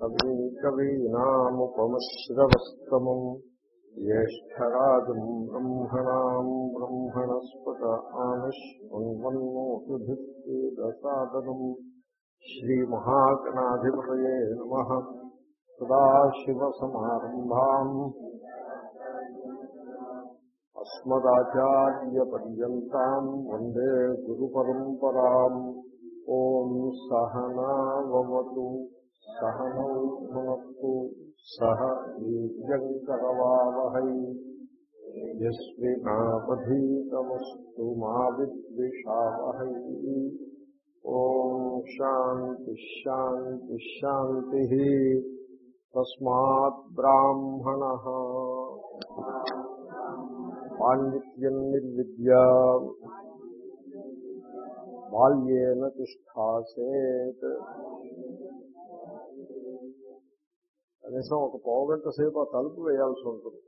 కవి కవీనాముపమశ్రవస్తమం జ్యేష్టరాజం బ్రహ్మణా బ్రహ్మణస్పత ఆనుష్మన్వన్నోతిభిస్సాదనం శ్రీమహాగణాధిపతయే నమ సదాశివసమారంభాం. అస్మదాచార్యపర్యంతం వందే గురు పరంపరా ఓం సహనావతు సహనౌ భునత్తు సహ వీర్యంకరవావహై యస్వినాపధీతమస్తు మా విద్విషావహై. ఓం శాంతి శాంతి శాంతి. తస్మాత్ బ్రాహ్మణ. పాండిత్యం నిర్విద్యా. బాల్యేన తిష్టాసేత్. కనీసం ఒక పావుగంట సేపు ఆ తలుపు వేయాల్సి ఉంటుంది.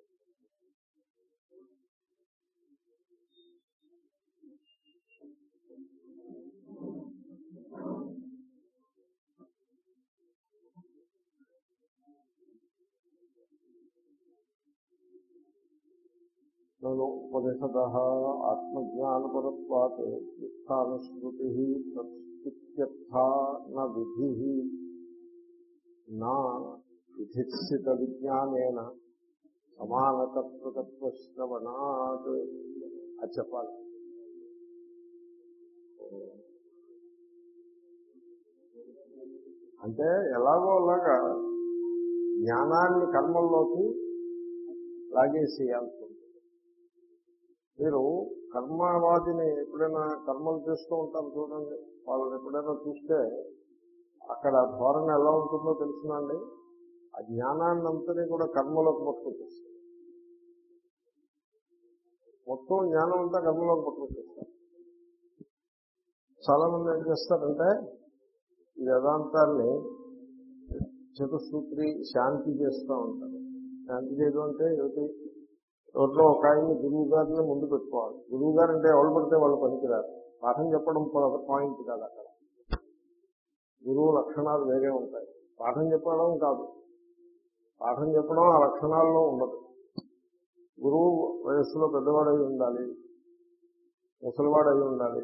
నను ఉపనిషద ఆత్మజ్ఞానపరత్వాత్ యుక్తానుస్మృతి తత్స్థిత్యర్థ న విధి నా విధిత్సిత విజ్ఞానేన సమానతత్వతత్వశ్రవణాత్ అది చెప్పాలి. అంటే ఎలాగో అలాగా జ్ఞానాన్ని కర్మల్లోకి లాగేసేయాల్సి ఉంటుంది. మీరు కర్మవాదిని ఎప్పుడైనా కర్మలు చేస్తూ ఉంటారు చూడండి. వాళ్ళని ఎప్పుడైనా చూస్తే అక్కడ ధోరణ ఎలా ఉంటుందో తెలుసునండి ఆ జ్ఞానాన్ని అంతని కూడా కర్మలోకి పట్టుకొచ్చేస్తారు మొత్తం జ్ఞానం అంతా కర్మలోకి పట్టుకొచ్చేస్తారు చాలా మంది ఏం చేస్తారంటే ఈ వేదాంతాన్ని చతుసూత్రి శాంతి చేస్తూ ఉంటారు. శాంతి చేయడం అంటే ఏమిటి? రోడ్లో ఒక ఆయన్ని గురువు గారిని ముందు పెట్టుకోవాలి. గురువు గారు అంటే ఎవరు పడితే వాళ్ళు పనికిరారు. పాఠం చెప్పడం పాయింట్ కాదు అక్కడ. గురువు లక్షణాలు వేరే ఉంటాయి. పాఠం చెప్పడం కాదు. పాఠం చెప్పడం ఆ లక్షణాల్లో ఉండదు. గురువు వయస్సులో పెద్దవాడై ఉండాలి ముసలివాడై ఉండాలి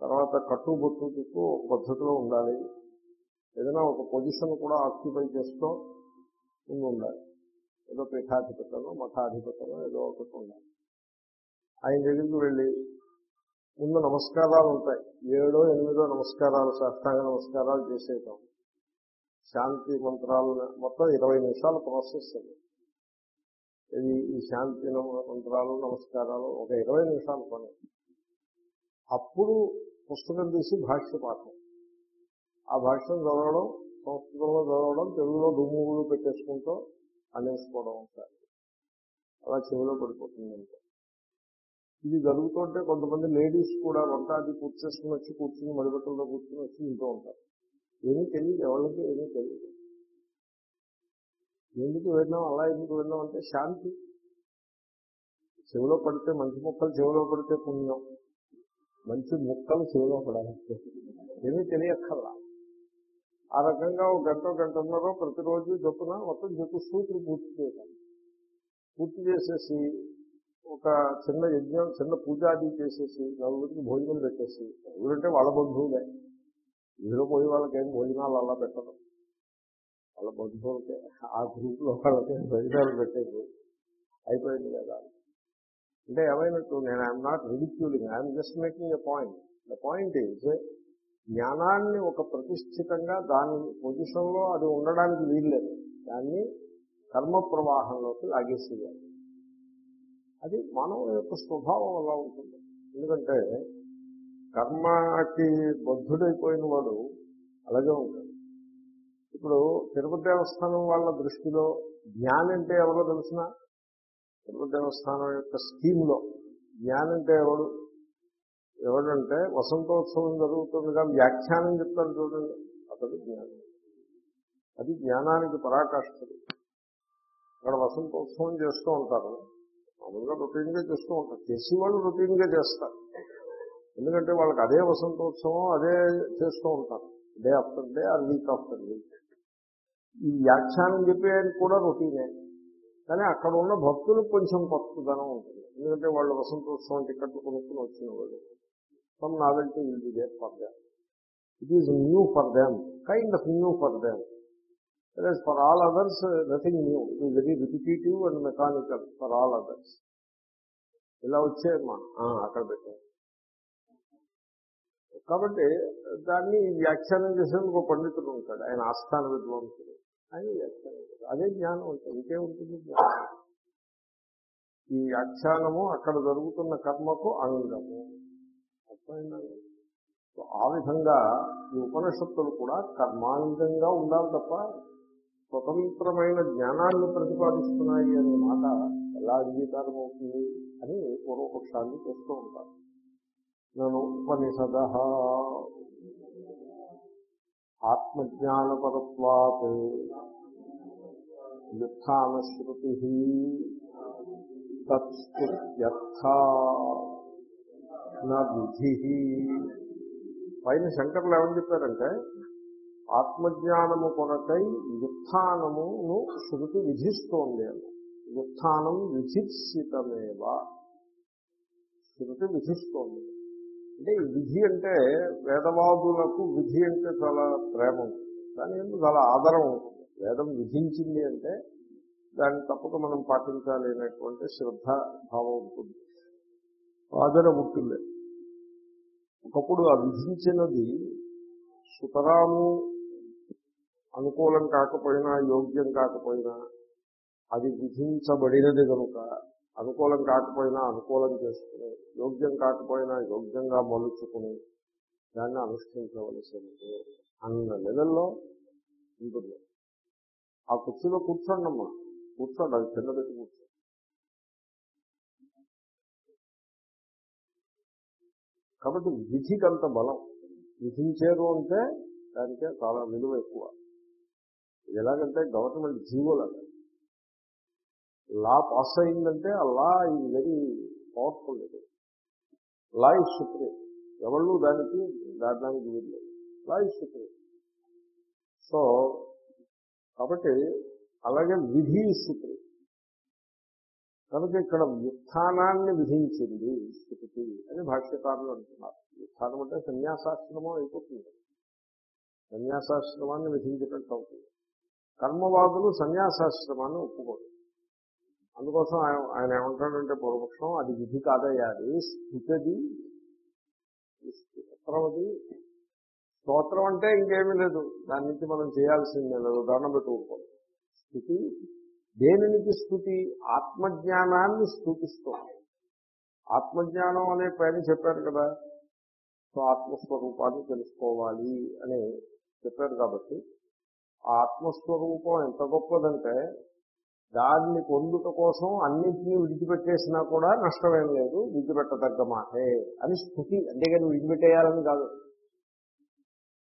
తర్వాత కట్టు బొట్టు ఒక పద్ధతిలో ఉండాలి ఏదైనా ఒక పొజిషన్ కూడా ఆక్యుపై చేస్తూ ముందు ఉండాలి. ఏదో పీఠాధిపతనో మఠాధిపతనో ఏదో ఒకటి ఉండాలి. ఆయన దగ్గరికి వెళ్ళి ముందు నమస్కారాలు ఉంటాయి. ఏడో ఎనిమిదో నమస్కారాలు సాష్టాంగ నమస్కారాలు చేసేయటం శాంతి మంత్రాలు మొత్తం ఇరవై నిమిషాల ప్రాసెస్ అది ఇది ఈ శాంతి మంత్రాలు నమస్కారాలు ఒక ఇరవై నిమిషాల పని. అప్పుడు పుస్తకం తీసి భాష్య పాఠం. ఆ భాష్యం చదవడం సంస్కృతంలో చదవడం తెలుగులో దుమ్ములు పెట్టేసుకుంటూ అనేసుకోవడం ఉంటారు అలా చెవిలో పడిపోతుంది అంటే ఇది జరుగుతుంటే కొంతమంది లేడీస్ కూడా వంట అది పూర్తి వచ్చి కూర్చుని మడిబట్టలతో కూర్చుని వచ్చి ఇంటూ ఉంటారు. ఏమీ తెలియదు ఎవరికి ఏమీ తెలియదు ఎందుకు వెళ్ళాం అలా ఎందుకు వెళ్ళాం అంటే శాంతి. చెవిలో పడితే మంచి ముక్కలు చెవిలో పడితే పుణ్యం. మంచి ముక్కలు చెవిలో పడాలి ఏమీ తెలియక్కర్లా. ఆ రకంగా ఒక గంట గంటన్నర ప్రతిరోజు చొప్పున మొత్తం చతుసూత్రి పూర్తి చేయాలి. పూర్తి చేసేసి ఒక చిన్న యజ్ఞం చిన్న పూజాది చేసేసి నలుగురికి భోజనం పెట్టేసి ఎవరంటే వాళ్ళ బంధువులే. ఇందులో పోయి వాళ్ళకి ఏం భోజనాలు అలా పెట్టడం వాళ్ళ బంధువులకే ఆ గ్రూప్లో వాళ్ళకి భోజనాలు పెట్టేది అయిపోయింది కదా. అంటే ఏమైనట్టు నేను I'm not ridiculing I'm just making a point. The point is జ్ఞానాన్ని ఒక ప్రతిష్ఠితంగా దాని పొజిషన్లో అది ఉండడానికి వీల్లేదు. దాన్ని కర్మ ప్రవాహంలోకి లాగేసేయాలి. అది మానవ యొక్క స్వభావం అలా ఉంటుంది. ఎందుకంటే కర్మకి బద్ధుడైపోయిన వాడు అలాగే ఉంటాడు. ఇప్పుడు తిరుపతి దేవస్థానం వాళ్ళ దృష్టిలో జ్ఞానం అంటే ఎవరో తెలిసిన? తిరుపతి దేవస్థానం యొక్క స్కీమ్లో జ్ఞానం అంటే ఎవడు ఎవడంటే వసంతోత్సవం జరుగుతుందిగా వ్యాఖ్యానం చెప్తాడు చూడండి. అతడు జ్ఞానం. అది జ్ఞానానికి పరాకాష్ఠుడు. అక్కడ వసంతోత్సవం చేస్తూ ఉంటారు మామూలుగా రొటీన్గా చేస్తూ ఉంటారు చేసేవాళ్ళు రొటీన్గా చేస్తారు. ఎందుకంటే వాళ్ళకి అదే వసంతోత్సవం అదే చేస్తూ ఉంటారు. Day after day or week after week ఈ వ్యాఖ్యానం చెప్పేది కూడా రొటీనే. కానీ అక్కడ ఉన్న భక్తులకు కొంచెం కొత్తదనం ఉంటుంది. ఎందుకంటే వాళ్ళు వసంతోత్సవం టికెట్లు కొనుక్కుని వచ్చిన వాళ్ళు some novelty will be there for them it is new for them kind of new for them for all others nothing new it is very repetitive and mechanical for all others ఇలా వచ్చేమ్మా అక్కడ పెట్టారు. కాబట్టి దాన్ని వ్యాఖ్యానం చేసేందుకు ఒక పండితుడు ఉంటాడు. ఆయన ఆస్థాన విద్వాంసుడు. ఆయన వ్యాఖ్యానం అదే జ్ఞానం ఉంటుంది ఇంకేముంటుంది జ్ఞానం? ఈ వ్యాఖ్యానము అక్కడ జరుగుతున్న కర్మకు అంగము అర్థమైందండి? ఆ విధంగా ఈ ఉపనిషత్తులు కూడా కర్మాంగంగా ఉండాలి తప్ప స్వతంత్రమైన జ్ఞానాన్ని ప్రతిపాదిస్తున్నాయి అనే మాట ఎలా అంగీకారం అవుతుంది అని పూర్వపక్షాన్ని చేస్తూ ఉంటారు. నను ఉపనిషద ఆత్మజ్ఞానపరత్వాత్ యుత్నశ్రుతి తత్స్తుత్యర్థ విధి పైన శంకర్లు ఏమని చెప్పారంటే ఆత్మజ్ఞానము కొరకై యుత్నమును శృతి విధిస్తోంది అని. యుత్నం విధిత్సితమేవ శృతి విధిస్తోంది. అంటే విధి అంటే వేదవాదులకు విధి అంటే చాలా ప్రేమ ఉంటుంది. కానీ ఎందుకు చాలా ఆదరం ఉంటుంది. వేదం విధించింది అంటే దాన్ని తప్పక మనం పాటించాలి అనేటువంటి శ్రద్ధ భావం ఉంటుంది. ఆదరం ఉంటుంది. ఒకప్పుడు ఆ విధించినది సుతరాము అనుకూలం కాకపోయినా యోగ్యం కాకపోయినా అది విధించబడినది కనుక అనుకూలం కాకపోయినా అనుకూలం చేసుకుని యోగ్యం కాకపోయినా యోగ్యంగా మలుచుకుని దాన్ని అనుష్ఠించవలసింది అన్న లెవెల్లో ఉంటుంది. ఆ కుర్చీలో కూర్చోండమ్మా. కూర్చోండి అది కింద పెట్టి కూర్చోండి కాబట్టి విధికి అంత బలం. విధించేరు అంటే దానికే చాలా విలువ ఎక్కువ. ఎలాగంటే గవర్నమెంట్ జీవోలాగా లా పాస్ అయిందంటే ఆ లా ఇది వెరీ పవర్ఫుల్ ఇది. Law is supreme. ఎవళ్ళు దానికి దాటానికి వీలు లా ఇస్ సుప్రీం. సో కాబట్టి అలాగే విధి సుప్రీం. కనుక ఇక్కడ వ్యుత్థానాన్ని విధించింది స్థితి అని భాష్యకారులు అంటున్నారు. వ్యుత్థానం అంటే సన్యాసాశ్రమం అయిపోతుంది. సన్యాసాశ్రమాన్ని విధించినట్టు అవుతుంది. కర్మవాదులు సన్యాసాశ్రమాన్ని ఒప్పుకోరు. అందుకోసం ఆయన ఆయన ఏమంటాడంటే పూర్వపక్షం అది విధి కాదయ్యా అది స్థితిది. స్తోత్రం అది స్తోత్రం అంటే ఇంకేమీ లేదు. దాని నుంచి మనం చేయాల్సిందే లేదు ఉదాహరణ పెట్టుకోవాలి స్థితి. దేనికి స్థుతి? ఆత్మజ్ఞానాన్ని స్థుతిస్తుంది ఆత్మజ్ఞానం అనే పైన చెప్పారు కదా. సో ఆత్మస్వరూపాన్ని తెలుసుకోవాలి అని చెప్పారు కాబట్టి ఆ ఆత్మస్వరూపం ఎంత గొప్పదంటే దాన్ని పొందుట కోసం అన్నింటినీ విడిచిపెట్టేసినా కూడా నష్టమేం లేదు విడిచిపెట్టదగ్గ మాటే అని స్థుతి. అంతేగాని విడిచిపెట్టేయాలని కాదు.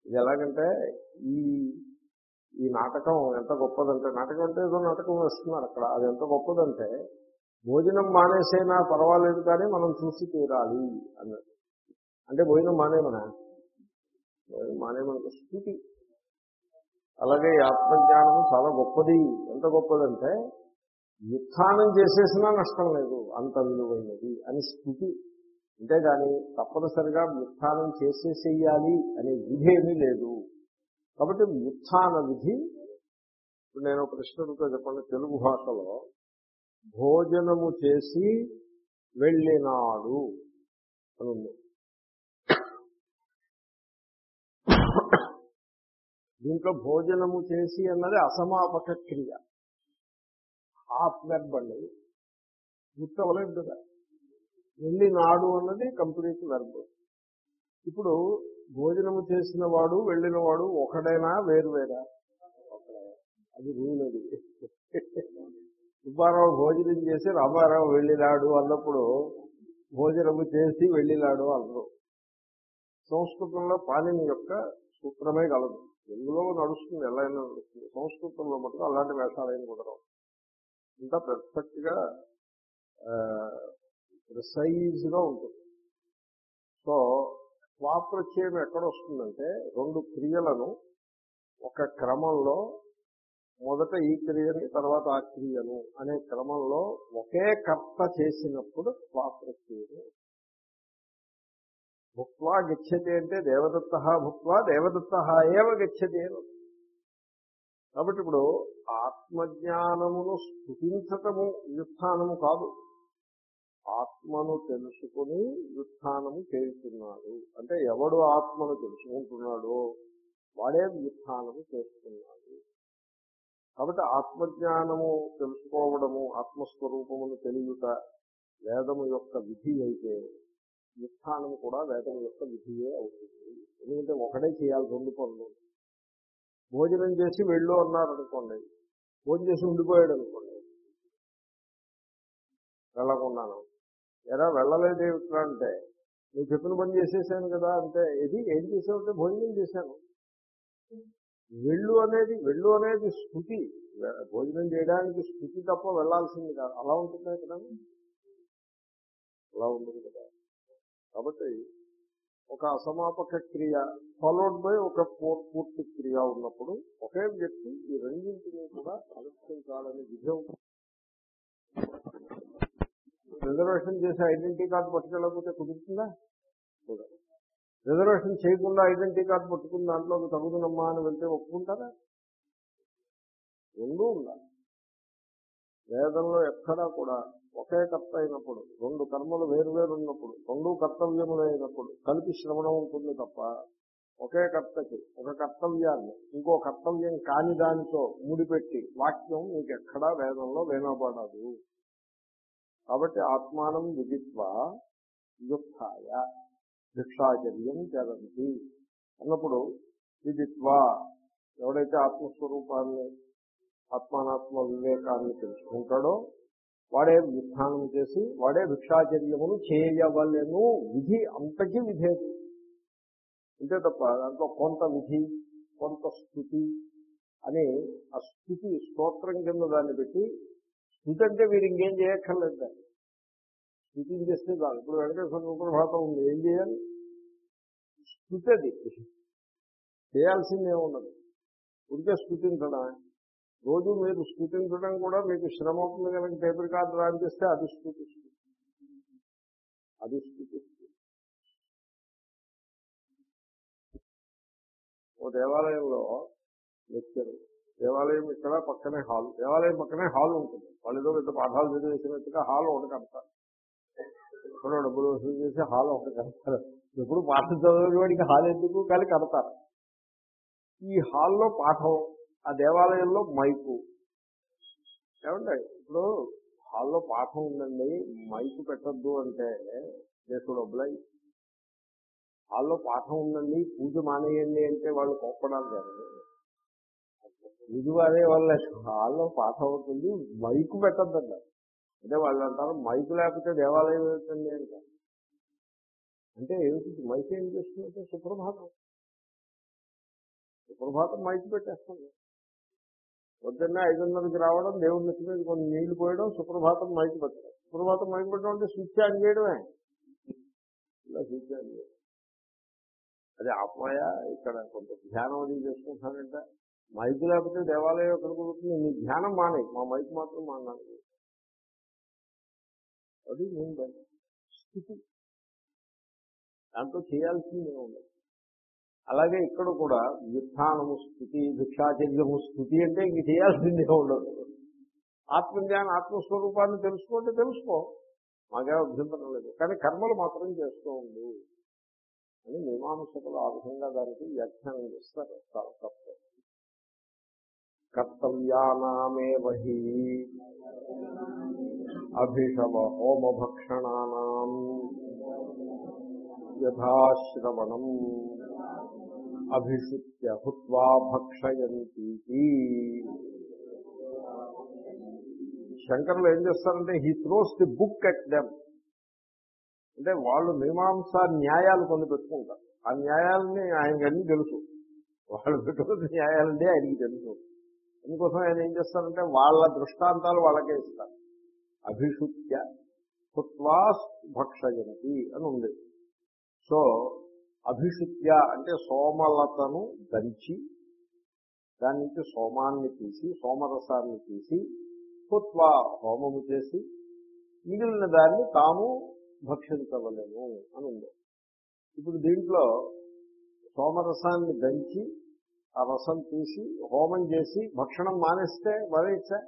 ఇది ఎలాగంటే ఈ ఈ నాటకం ఎంత గొప్పదంటే నాటకం అంటే ఏదో నాటకం వేస్తున్నారు అక్కడ. అది ఎంత గొప్పదంటే భోజనం మానేసైనా పర్వాలేదు కానీ మనం చూసి తీరాలి అన్నది. అంటే భోజనం మానేమనా? భోజనం మానేమనుకో స్థుతి. అలాగే ఈ ఆత్మజ్ఞానం చాలా గొప్పది. ఎంత గొప్పదంటే యుత్థానం చేసేసినా నష్టం లేదు అంత విలువైనది అని స్థితి. అంతేగాని తప్పనిసరిగా వ్యుత్థానం చేసేసేయాలి అనే విధి ఏమీ లేదు. కాబట్టి వ్యుత్థాన విధి ఇప్పుడు నేను ప్రశ్నలతో చెప్పండి తెలుగు భాషలో భోజనము చేసి వెళ్ళినాడు అని ఉంది దీంట్లో భోజనము చేసి అన్నది అసమాపక క్రియ. హాఫ్ వెర్బ్ అండి గుర్తవలేదు కదా వెళ్ళినాడు అన్నది కంప్లీట్ వెర్బ్. ఇప్పుడు భోజనము చేసిన వాడు వెళ్ళిన వాడు ఒకడైనా వేరువేరా అది రూలది సుబ్బారావు భోజనం చేసి రామారావు వెళ్ళినాడు అన్నప్పుడు భోజనము చేసి వెళ్ళినాడు అన్నారు. సంస్కృతంలో పాణిని యొక్క సూత్రమే కలదు. తెలుగులో నడుస్తుంది ఎలా అయినా నడుస్తుంది. సంస్కృతంలో మటుకు అలాంటి వేషాలైన కుదరవు. ఇంకా పెర్ఫెక్ట్గా ప్రిసైజ్గా ఉంటుంది. సో స్వాప్రత్యయం ఎక్కడ వస్తుందంటే రెండు క్రియలను ఒక క్రమంలో మొదట ఈ క్రియని తర్వాత ఆ క్రియను అనే క్రమంలో ఒకే కర్త చేసినప్పుడు స్వాప్రక్రియను భుక్వా గచ్చతి అంటే దేవదత్త భుక్వా దేవదత్త ఏవ గచ్చతి అని కాబట్టి ఇప్పుడు ఆత్మజ్ఞానమును స్థుతించటము వ్యుత్థానము కాదు. ఆత్మను తెలుసుకుని వ్యుత్థానము చేస్తున్నాడు అంటే ఎవడు ఆత్మను తెలుసుకుంటున్నాడో వాడే వ్యుత్థానము చేస్తున్నాడు. కాబట్టి ఆత్మజ్ఞానము తెలుసుకోవడము ఆత్మస్వరూపమును తెలియట వేదము యొక్క విధి అయితే వ్యుత్థానము కూడా వేదం యొక్క విధియే అవుతుంది. ఎందుకంటే ఒకటే చేయాలి రెండు పనులు. భోజనం చేసి వెళ్ళు అన్నారనుకోండి భోజనం చేసి ఉండిపోయాడు అనుకోండి. వెళ్ళకున్నాను ఎలా వెళ్ళలేదు ఏమిట్రా అంటే నువ్వు చెప్పిన పని చేసేసాను కదా అంటే ఇది ఏం చేసావంటే భోజనం చేశాను. వెళ్ళు అనేది వెళ్ళు అనేది స్థుతి. భోజనం చేయడానికి స్థుతి తప్ప వెళ్ళాల్సింది కాదు. అలా ఉంటుంది కదా అలా ఉంటుంది కదా. కాబట్టి ఒక అసమాపక క్రియ ఫాలోడ్ బై ఒక పూర్తి క్రియ ఉన్నప్పుడు ఒకే వ్యక్తి ఈ రెండింటినీ కూడా అనుష్ఠించాలని విజయం. రిజర్వేషన్ చేసే ఐడెంటిటీ కార్డు పట్టుకెళ్ళకపోతే కుదురుతుందా? కుదరదు. రిజర్వేషన్ చేయకుండా ఐడెంటిటీ కార్డు పట్టుకుని దాంట్లో తగుదనమ్మా అని వెళ్తే ఒప్పుకుంటారా? రెండూ ఉండాలి. వేదంలో ఎక్కడా కూడా ఒకే కర్త అయినప్పుడు రెండు కర్మలు వేరువేరు ఉన్నప్పుడు రెండు కర్తవ్యములు అయినప్పుడు కలిపి శ్రవణం ఉంటుంది తప్ప ఒకే కర్తకి ఒక కర్తవ్యాన్ని ఇంకో కర్తవ్యం కాని దానితో ముడిపెట్టి వాక్యం మీకు ఎక్కడా వేదంలో వినబడదు. కాబట్టి ఆత్మానం విదిత్వ యుక్తాయ భిక్షాచర్యం జరంతి అన్నప్పుడు విదిత్వ ఎవడైతే ఆత్మస్వరూపాన్ని ఆత్మానాత్మ వివేకాన్ని తెలుసుకుంటాడో వాడే వ్యుత్థానం చేసి వాడే భిక్షాచర్యమును చేయవలను. విధి అంతకీ విధేది. అంతే తప్ప దాంట్లో కొంత విధి కొంత స్థుతి అని ఆ స్థుతి స్తోత్రం కింద దాన్ని పెట్టి స్థుతి అంటే వీరు ఇంకేం చేయక్కర్లేదు దాన్ని. స్థుతి చేస్తే చాలు. ఇప్పుడు వెంకటేశ్వర సుప్రభాతం ఉంది. ఏం చేయాలి? స్థుతి అది. చేయాల్సిందే ఉన్నది ఉడికే స్థుతించడమే. రోజు మీరు స్ఫుతించడం కూడా మీకు శ్రమ అవుతుంది కనుక టేప్ రికార్డు రాంచేస్తే అది స్ఫుతిస్తుంది అది స్ఫుతిస్తుంది ఓ దేవాలయంలో లెక్చర్. దేవాలయం ఇక్కడ పక్కనే హాల్. దేవాలయం పక్కనే హాల్ ఉంటుంది. వాళ్ళు ఏదో పెద్ద పాఠాలు చదివేసినట్టుగా హాల్ ఒకటి కడతారు. ఎక్కడో డబ్బులు వసూలు చేసి హాల్ ఒకటి కడతారు. ఎప్పుడు పాఠం చదివే వాడికి హాల్ ఎందుకు? కానీ కడతారు. ఈ హాల్లో పాఠం ఆ దేవాలయంలో మైకు. ఏమంటే ఇప్పుడు హాల్లో పాఠం ఉందండి మైకు పెట్టద్దు అంటే దేశుడు అబ్బాయి హాల్లో పాఠం ఉందండి పూజ మానేయండి అంటే వాళ్ళు కోప్పడాలి కానీ పూజ మానే వాళ్ళ. హాల్లో పాఠం అవుతుంది మైకు పెట్టద్దండి. అంటే వాళ్ళు అంటారు మైకు లేకపోతే దేవాలయం ఏంటండి అంటారు. అంటే ఏమిటి మైక్ ఏం చేస్తుందంటే సుప్రభాతం. సుప్రభాతం మైకు పెట్టేస్తుంది. పొద్దున్నే ఐదున్నరకి రావడం దేవుడి నెత్తి మీద కొన్ని నీళ్ళు పోయడం సుప్రభాతం మైకి పెట్టడం. సుప్రభాతం మైకి పెట్టడం అంటే స్విచ్ ఆన్ చేయడమే. ఇలా స్విచ్ ఆన్ చేయడం. అది ఆత్మయ? ఇక్కడ కొంత ధ్యానం అది చేసుకుంటానంటే మైకు లేకపోతే దేవాలయం ఎక్కడ కుదురుతుంది? నీ ధ్యానం మానే. మా మైకు మాత్రం మానాలి అది నేను స్థితి. దాంట్లో చేయాల్సిందే ఉండదు అలాగే ఇక్కడ కూడా వ్యుత్థానము స్థుతి భిక్షాచర్యము స్థుతి అంటే ఇంక చేయాల్సిందే ఉండదు. ఆత్మజ్ఞానం ఆత్మస్వరూపాన్ని తెలుసుకుంటే తెలుసుకో. మాకే అభ్యంతరం లేదు. కానీ కర్మలు మాత్రం చేస్తూ ఉండు అని మీమాంసకులు ఆ విధంగా దానికి వ్యాఖ్యానం చేస్తారు. చాలా తప్ప. కర్తవ్యానామే వహి అభిషవ హోమభక్షణానాం యథాశ్రవణం అభిషుత్య హుత్వా భక్షయంతి. శంకరులు ఏం చేస్తారంటే he throws the book at them అంటే వాళ్ళు మీమాంస న్యాయాలు కొన్ని పెట్టుకుంటారు. ఆ న్యాయాలని ఆయనకి అన్ని తెలుసు. వాళ్ళు పెట్టుకున్న న్యాయాలంటే ఆయనకి తెలుసు. అందుకోసం ఆయన ఏం చేస్తారంటే వాళ్ళ దృష్టాంతాలు వాళ్ళకే ఇస్తారు. అభిషుత్య హుత్వా భక్షయంతి అని ఉంది. సో అభిషుత్య అంటే సోమలతను దంచి దాని నుంచి సోమాన్ని తీసి సోమరసాన్ని తీసి హుత్వా హోమము చేసి మిగిలిన దాన్ని తాము భక్షించవలేము అని ఉంది. ఇప్పుడు దీంట్లో సోమరసాన్ని దంచి ఆ రసం తీసి హోమం చేసి భక్షణం మానేస్తే మానేయచ్చా?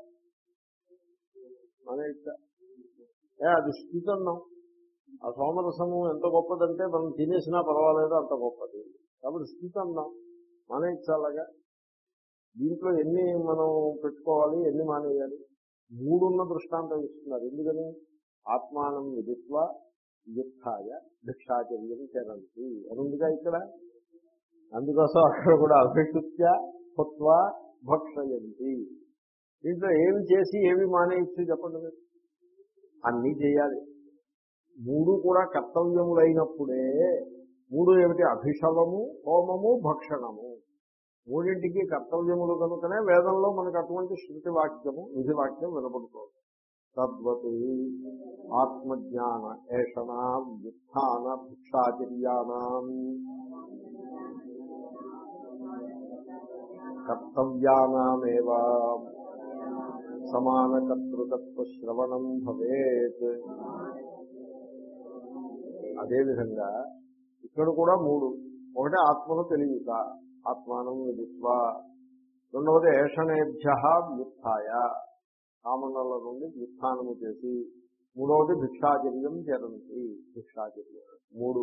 మానేయచ్చా? ఏ అది స్థితన్నాం. ఆ సోమరసము ఎంత గొప్పదంటే మనం తినేసినా పర్వాలేదు అంత గొప్పది. కాబట్టి స్థితి అన్నాం మానేయించాలగా దీంట్లో ఎన్ని మనం పెట్టుకోవాలి ఎన్ని మానేయాలి? మూడున్న దృష్టాంతం ఇస్తున్నారు. ఎందుకని? ఆత్మానం విధిత్వ యుక్తాయ భిక్షాచర్యం చరంతి అని ఉందిగా ఇక్కడ. అందుకోసం అక్కడ కూడా అభిషుత్య కొత్వ భక్షయంతి. దీంట్లో ఏమి చేసి ఏమి మానేయచ్చు చెప్పండి మీరు? అన్నీ చేయాలి. మూడు కూడా కర్తవ్యములైనప్పుడే మూడు ఏమిటి? అభిషవము హోమము భక్షణము. మూడింటికి కర్తవ్యములు కనుకనే వేదంలో మనకు అటువంటి శృతి వాక్యము విధి వాక్యం వినపడుతోంది తద్వత్ ఆత్మజ్ఞాన ఏషణ వ్యుత్న భిక్షాచర్యాణం కర్తవ్యానామేవ సమానకర్తృకత్వ శ్రవణం భవేత్. అదేవిధంగా ఇక్కడ కూడా మూడు. ఒకటి ఆత్మను తెలియక ఆత్మానం విదిత్వ. రెండవది ఏషణేభ్య వ్యుత్య కామనల నుండి వ్యుత్నము చేసి మూడవది భిక్షాచర్యం జరంతి భిక్షాచర్యం మూడు.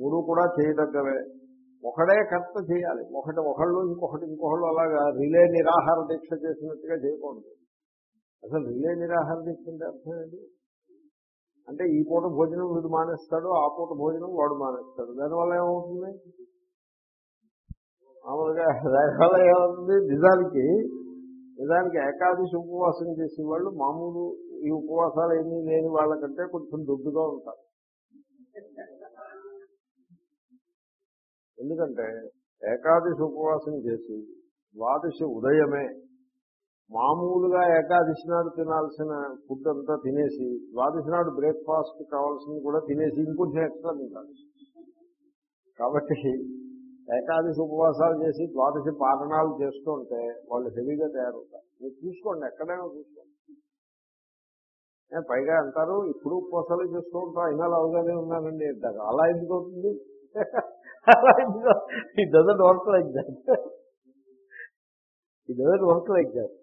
మూడు కూడా చేయదగ్గవే. ఒకడే కర్త చేయాలి. ఒకటి ఒకళ్ళు ఇంకొకటి ఇంకొకళ్ళు అలాగా రిలే నిరాహార దీక్ష చేసినట్టుగా చేయకూడదు. అసలు రిలే నిరాహార దీక్ష అంటే అర్థం ఏంటి? అంటే ఈ పూట భోజనం వీడు మానేస్తాడు ఆ పూట భోజనం వాడు మానేస్తాడు. దానివల్ల ఏమవుతుంది? మామూలుగా దానివల్ల ఏమవుతుంది? నిజానికి నిజానికి ఏకాదశి ఉపవాసం చేసే వాళ్ళు మామూలు ఈ ఉపవాసాలు ఏమీ లేని వాళ్ళకంటే కొంచెం దొడ్డుగా ఉంటారు. ఎందుకంటే ఏకాదశి ఉపవాసం చేసి ద్వాదశి ఉదయమే మామూలుగా ఏకాదశి నాడు తినాల్సిన ఫుడ్ అంతా తినేసి ద్వాదశి నాడు బ్రేక్ఫాస్ట్ కావాల్సింది కూడా తినేసి ఇంకొంచెం ఎక్స్ట్రా తింటారు. కాబట్టి ఏకాదశి ఉపవాసాలు చేసి ద్వాదశి పారణాలు చేస్తుంటే వాళ్ళు హెవీగా తయారవుతారు. మీరు చూసుకోండి ఎక్కడైనా చూసుకోండి. ఏ, పైగా అంటారు ఇప్పుడు ఉపవాసాలు చేస్తూ ఉంటాం అయినా లావుగానే ఉన్నానండి అంటారు. అలా ఎందుకు అవుతుంది? అలా ఎందుకు? It doesn't work like that it doesn't work like that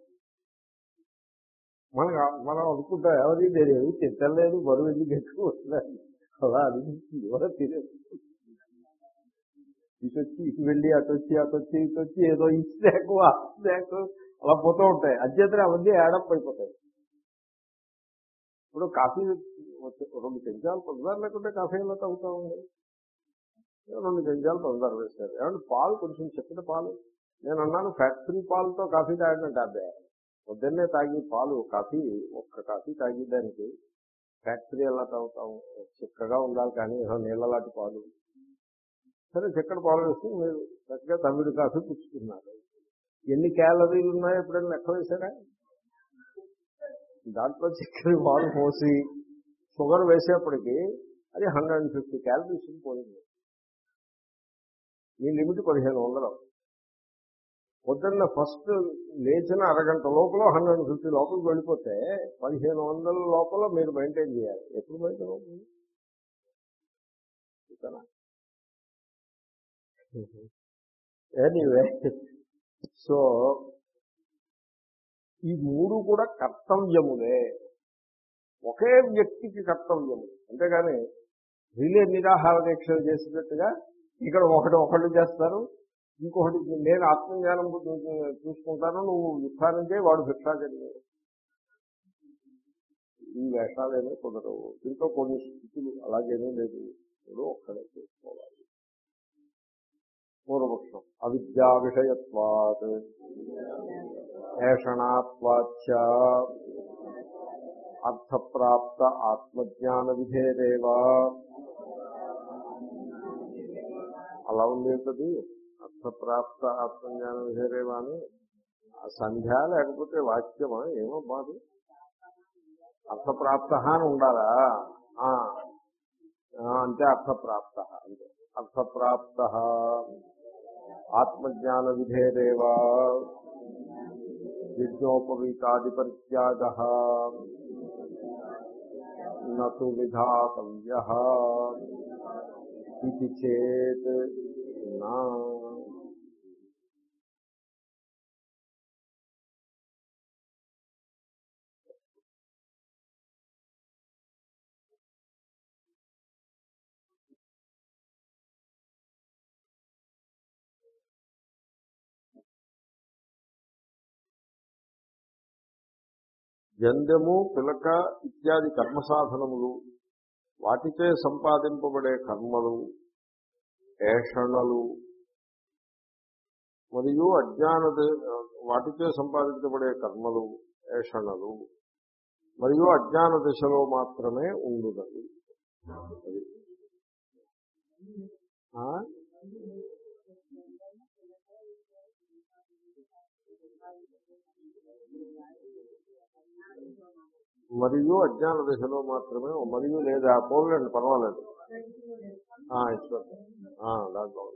మనకు మనం అనుకుంటాం ఎవరి తెలియదు ఏమి తిట్టలేదు బరువు ఎందుకు ఎక్కువ అలా అనిపిస్తుంది ఎవరో తెలియదు. ఇటు వచ్చి ఇటు వెళ్ళి అటు వచ్చి అటు వచ్చి ఇటు వచ్చి ఏదో ఈ ఎక్కువ అలా పోతూ ఉంటాయి. అధ్యతనే అవన్నీ యాడప్ అయిపోతాయి. ఇప్పుడు కాఫీ రెండు చెంచాలు పంచదార లేకుంటే కాఫీ ఎలా తాగుతా? ఉంది రెండు చెంచాలు పంచదార వేస్తారు. ఏమంటే పాలు కొంచెం చెప్పిన పాలు. నేను అన్నాను ఫ్యాక్టరీ పాలతో కాఫీ తాగడం అబ్బే పొద్దున్నే తాగి పాలు కాఫీ ఒక్క కాఫీ తాగేదానికి ఫ్యాక్టరీ ఎలా తాగుతాము చిక్కగా ఉండాలి కానీ ఏదో నీళ్ళలాంటి పాలు. సరే చిక్కడ పాలు వేసి మీరు చక్కగా తమిళ కాఫీ పుచ్చుకున్నారు. ఎన్ని క్యాలరీలు ఉన్నాయో ఎప్పుడైనా లెక్క వేశారా? దాంట్లో చక్కెర పాలు పోసి షుగర్ వేసేప్పటికి అది హండ్రెడ్ అండ్ ఫిఫ్టీ క్యాలరీస్ పోయింది. మీ లిమిట్ పదిహేను వందలు. పొద్దున్న ఫస్ట్ లేచిన అరగంట లోపల హండ్రెడ్ అండ్ ఫిఫ్టీ లోపలికి వెళ్ళిపోతే పదిహేను వందల లోపల మీరు మెయింటైన్ చేయాలి. ఎప్పుడు మెయింటైన్ అవుతుంది? ఎనీవే. సో ఈ మూడు కూడా కర్తవ్యములే. ఒకే వ్యక్తికి కర్తవ్యము. అంతేగాని రిలే నిరాహార దీక్షలు చేసినట్టుగా ఇక్కడ ఒకటి ఒకళ్ళు చేస్తారు ఇంకొకటి నేను ఆత్మజ్ఞానం చూసుకుంటాను నువ్వు యుద్ధానం చేయి వాడు భిక్షాచరి ఈ వేషాలేమీ కుదరవు. దీంట్లో కొన్ని స్థితులు అలాగేమీ లేదు. ఇప్పుడు ఒక్కడే చేసుకోవాలి. పూర్వపక్షం. అవిద్యా విషయత్వాత్. ఏషణాత్వాచ అర్థప్రాప్త ఆత్మజ్ఞాన విధేదేవా. అలా ఉండేది ప్రాప్త ఆత్మజ్ఞాన విధేరేవా అని సంధ్య లేకపోతే వాక్యమా? ఏమో బాదు అర్థప్రాప్త అని ఉండాలా? అంటే అర్థప్రాప్త అంటే. అర్థప్రాప్త. ఆత్మజ్ఞాన విధేరేవా యజ్ఞోపవీతాదిపరిత్యాగ నతు విధాతవ్య. ఇది చేత్ నా జంధ్యము పిలక ఇత్యాది కర్మ సాధనములు వాటిచే సంపాదింపబడే కర్మలు ఏషణలు మరియు అజ్ఞాన వాటిచే సంపాదించబడే కర్మలు ఏషణలు మరియు అజ్ఞాన దశలో మాత్రమే ఉండునవి. మరియు అజ్ఞాన దశలో మాత్రమే మరియు లేదా పోలండి పర్వాలేదు. దాంట్లో.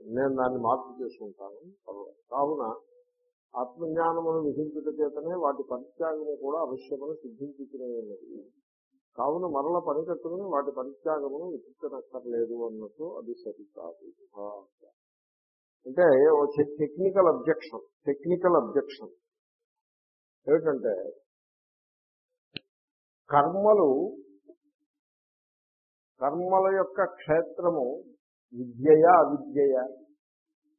నేను దాన్ని మార్పు చేసుకుంటాను. పర్వాలేదు కావున ఆత్మజ్ఞానమును విధించుట చేతనే వాటి పరిత్యాగము కూడా అవశ్యమని సిద్ధించుకునేది కావున మరల పని కట్టుకుని వాటి పరిత్యాగమును విధించనక్కర్లేదు అన్నట్టు అది సరికాదు అంటే టెక్నికల్ అబ్జెక్షన్ టెక్నికల్ అబ్జెక్షన్. ఏమిటంటే కర్మలు కర్మల యొక్క క్షేత్రము విద్యయ అవిద్యయ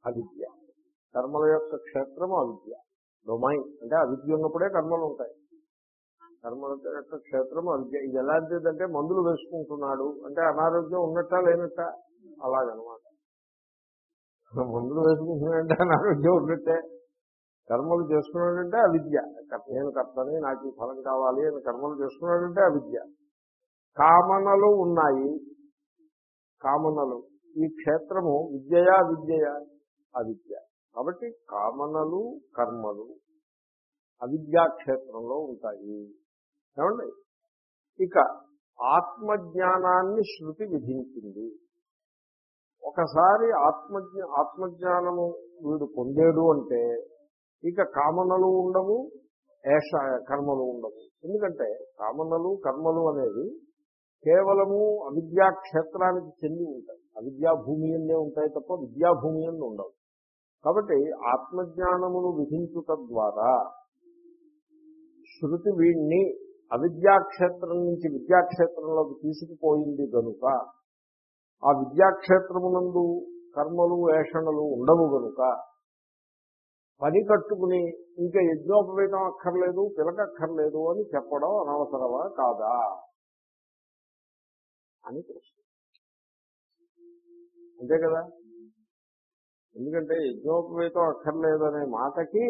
అవిద్య. కర్మల యొక్క క్షేత్రము అవిద్య. డొమైన్ అంటే అవిద్య ఉన్నప్పుడే కర్మలు ఉంటాయి. కర్మల యొక్క క్షేత్రము అవిద్య. ఇది ఎలాంటిదంటే మందులు వేసుకుంటున్నాడు అంటే అనారోగ్యం ఉన్నట్ట లేనట్ట? అలాగనమాట. మందులు వేసుకుంటున్నాడంటే అనారోగ్యం ఉన్నట్టే. కర్మలు చేసుకున్నాడంటే అవిద్య. నేను కర్తని నాకు ఈ ఫలం కావాలి అని కర్మలు చేసుకున్నాడంటే అవిద్య. కామనలు ఉన్నాయి. కామనలు. ఈ క్షేత్రము విద్యయా విద్యయా అవిద్య. కాబట్టి కామనలు కర్మలు అవిద్యా క్షేత్రంలో ఉంటాయి. ఏమండి? ఇక ఆత్మజ్ఞానాన్ని శృతి విధించింది. ఒకసారి ఆత్మజ్ఞ ఆత్మజ్ఞానము వీడు పొందేడు అంటే ఇక కామనలు ఉండవు ఏష కర్మలు ఉండవు. ఎందుకంటే కామనలు కర్మలు అనేవి కేవలము అవిద్యా క్షేత్రానికి చెంది ఉంటాయి. అవిద్యా భూమి అనే ఉంటాయి తప్ప విద్యాభూమి అన్ని ఉండవు. కాబట్టి ఆత్మజ్ఞానమును విధించుట ద్వారా శృతి వీడిని అవిద్యాక్షేత్రం నుంచి విద్యాక్షేత్రంలోకి తీసుకుపోయింది కనుక ఆ విద్యాక్షేత్రమునందు కర్మలు ఏషణలు ఉండవు కనుక పని కట్టుకుని ఇంకా యజ్ఞోపవేతం అక్కర్లేదు పిలకక్కర్లేదు అని చెప్పడం అనవసరమా కాదా? అని ప్రశ్న. అంతే కదా? ఎందుకంటే యజ్ఞోపవేతం అక్కర్లేదు అనే మాటకి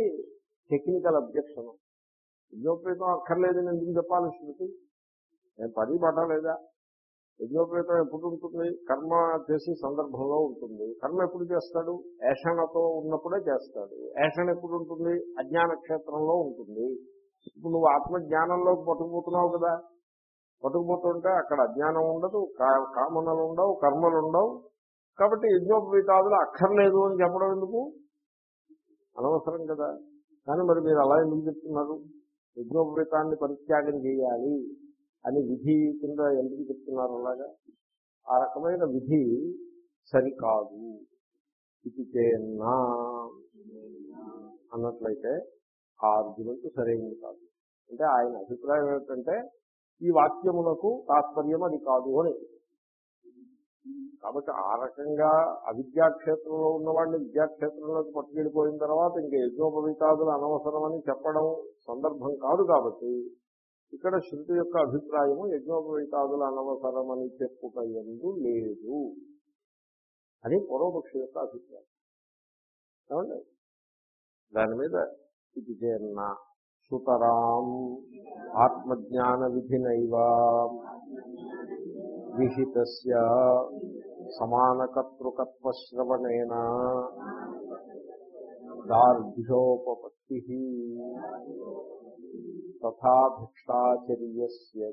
టెక్నికల్ అబ్జెక్షన్ యజ్ఞోపవేతం అక్కర్లేదని ఎందుకు చెప్పాలి శృతి? నేను పని పట్టలేదా యజ్ఞోపేతం ఎప్పుడు ఉంటుంది? కర్మ చేసే సందర్భంలో ఉంటుంది. కర్మ ఎప్పుడు చేస్తాడు? ఏషణతో ఉన్నప్పుడే చేస్తాడు. ఏషణ ఎప్పుడు ఉంటుంది? అజ్ఞాన క్షేత్రంలో ఉంటుంది. ఇప్పుడు నువ్వు ఆత్మజ్ఞానంలో పట్టుకుపోతున్నావు కదా. పట్టుకుపోతుంటే అక్కడ అజ్ఞానం ఉండదు కా- కామనలు ఉండవు కర్మలు ఉండవు. కాబట్టి యజ్ఞోపవీతాదులు అక్కర్లేదు అని చెప్పడం ఎందుకు? అనవసరం కదా. కానీ మరి మీరు అలా ఎందుకు చెప్తున్నారు? యజ్ఞోపవీతాన్ని పరిత్యాగం చేయాలి. అని విధి కింద ఎందుకు చెప్తున్నారు అలాగా? ఆ రకమైన విధి సరికాదు. ఇది చేన్నా అన్నట్లయితే ఆ ఆర్గ్యుమెంట్ సరైనది కాదు. అంటే ఆయన అభిప్రాయం ఏమిటంటే ఈ వాక్యములకు తాత్పర్యం అది కాదు అని. కాబట్టి ఆ రకంగా అవిద్యాక్షేత్రంలో ఉన్నవాడిని విద్యాక్షేత్రంలోకి పట్టుకెళ్ళిపోయిన తర్వాత ఇంకా యజ్ఞోపవితాదులు అనవసరమని చెప్పడం సందర్భం కాదు కాబట్టి ఇక్కడ శృతి యొక్క అభిప్రాయము యజ్ఞోపవీతాదులు అనవసరమని చెప్పుట ఎందు లేదు. అని పూర్వపక్షి యొక్క అభిప్రాయం. ఏమండి? దాని మీద ఇది చేరిన సుతరాం ఆత్మజ్ఞాన విధినైవ విహిత సమానకర్తృకత్వశ్రవణేన దార్ఢ్యోపత్తి తథా భిక్షాచర్యస్య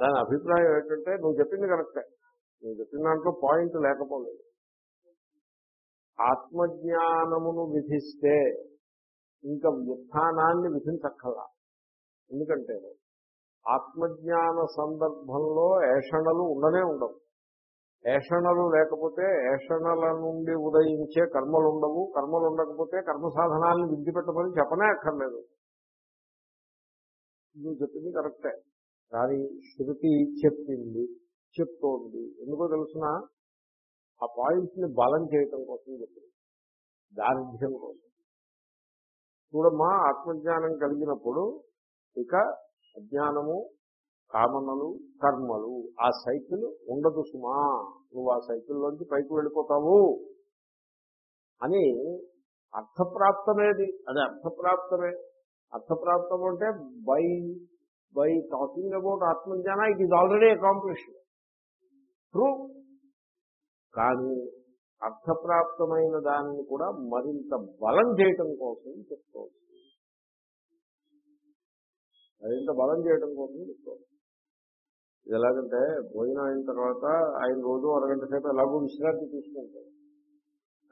దాని అభిప్రాయం ఏంటంటే నువ్వు చెప్పింది కరెక్టే. నువ్వు చెప్పిన దాంట్లో పాయింట్ లేకపోలేదు. ఆత్మజ్ఞానమును విధిస్తే ఇంకా వ్యుత్థానాన్ని విధించక్కలా. ఎందుకంటే ఆత్మజ్ఞాన సందర్భంలో ఏషణలు ఉండనే ఉండవు. ఏషణలు లేకపోతే ఏషణల నుండి ఉదయించే కర్మలు ఉండవు కర్మలు ఉండకపోతే కర్మ సాధనాలను విడిచిపెట్టమని చెప్పనే అక్కర్లేదు. నువ్వు చెప్పింది కరెక్టే. కానీ శృతి చెప్పింది చెప్తోంది. ఎందుకో తెలుసిన? ఆ పాయింట్స్ని బలం చేయటం కోసం చెప్పింది. దారిద్ర్యం కోసం. చూడమ్మా ఆత్మజ్ఞానం కలిగినప్పుడు ఇక అజ్ఞానము కామనలు కర్మలు ఆ సైకిల్ ఉండదు సుమా. నువ్వు ఆ సైకిల్లోంచి పైకి వెళ్ళిపోతావు. అని అర్థప్రాప్తమేది. అది అర్థప్రాప్తమే. అర్థప్రాప్తం అంటే బై బై టాకింగ్ అబౌట్ ఆత్మజ్ఞాన it is already accomplished. True. కానీ అర్థప్రాప్తమైన దానిని కూడా మరింత బలం చేయటం కోసం చెప్తోంది. మరింత బలం చేయటం కోసం చెప్తోంది. ఇది ఎలాగంటే భోజనం అయిన తర్వాత ఆయన రోజు అరగంట సేపు ఎలాగో విశ్రాంతి తీసుకుంటారు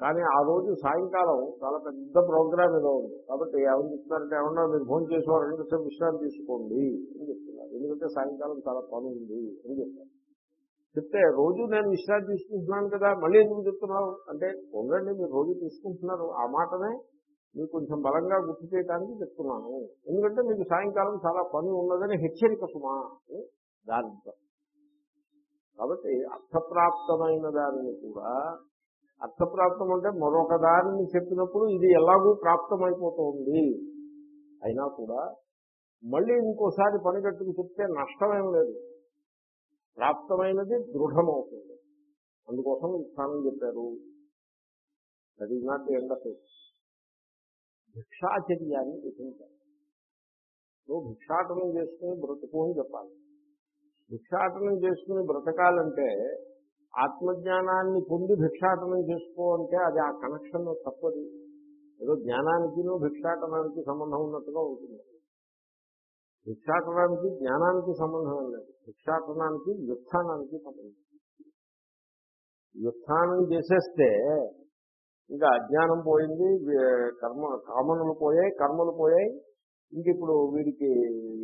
కానీ ఆ రోజు సాయంకాలం చాలా పెద్ద ప్రోగ్రామ్ ఏదో ఉంది. కాబట్టి ఎవరు చెప్తున్నారంటే ఏమన్నా మీరు భోజనం చేసి అరగంట సేపు విశ్రాంతి తీసుకోండి అని చెప్తున్నారు. ఎందుకంటే సాయంకాలం చాలా పని ఉంది అని చెప్తారు. చెప్తే రోజు నేను విశ్రాంతి తీసుకుంటున్నాను కదా మళ్ళీ ఎందుకు చెప్తున్నావు? అంటే ఉండండి మీరు రోజు తీసుకుంటున్నారు. ఆ మాటనే మీకు కొంచెం బలంగా గుర్తు చేయడానికి చెప్తున్నాను. ఎందుకంటే మీకు సాయంకాలం చాలా పని ఉన్నదని హెచ్చరిక సుమా అని దానితో. కాబట్టి అర్థప్రాప్తమైన దానిని కూడా అర్థప్రాప్తం అంటే మరొక దానిని చెప్పినప్పుడు ఇది ఎలాగూ ప్రాప్తమైపోతుంది. అయినా కూడా మళ్ళీ ఇంకోసారి పనిగట్టుకు చెప్తే నష్టమేం లేదు. ప్రాప్తమైనది దృఢమవుతుంది. అందుకోసం స్థానం చెప్పారు. That is not end of it భిక్షాచర్యాన్ని విధించాలి. నువ్వు భిక్షాటనం చేసుకుని బ్రతుకు అని చెప్పాలి. భిక్షాటనం చేసుకుని బ్రతకాలంటే ఆత్మజ్ఞానాన్ని పొంది భిక్షాటనం చేసుకో అంటే అది ఆ కనెక్షన్ తప్పది. ఏదో జ్ఞానానికి భిక్షాటనానికి సంబంధం ఉన్నట్టుగా ఉంటుంది. భిక్షాటనానికి జ్ఞానానికి సంబంధం లేదు. భిక్షాటనానికి వ్యుత్థానానికి సంబంధం. వ్యుత్థానం చేసేస్తే ఇంకా అజ్ఞానం పోయింది కర్మ కామనులు పోయాయి కర్మలు పోయాయి ఇంక ఇప్పుడు వీడికి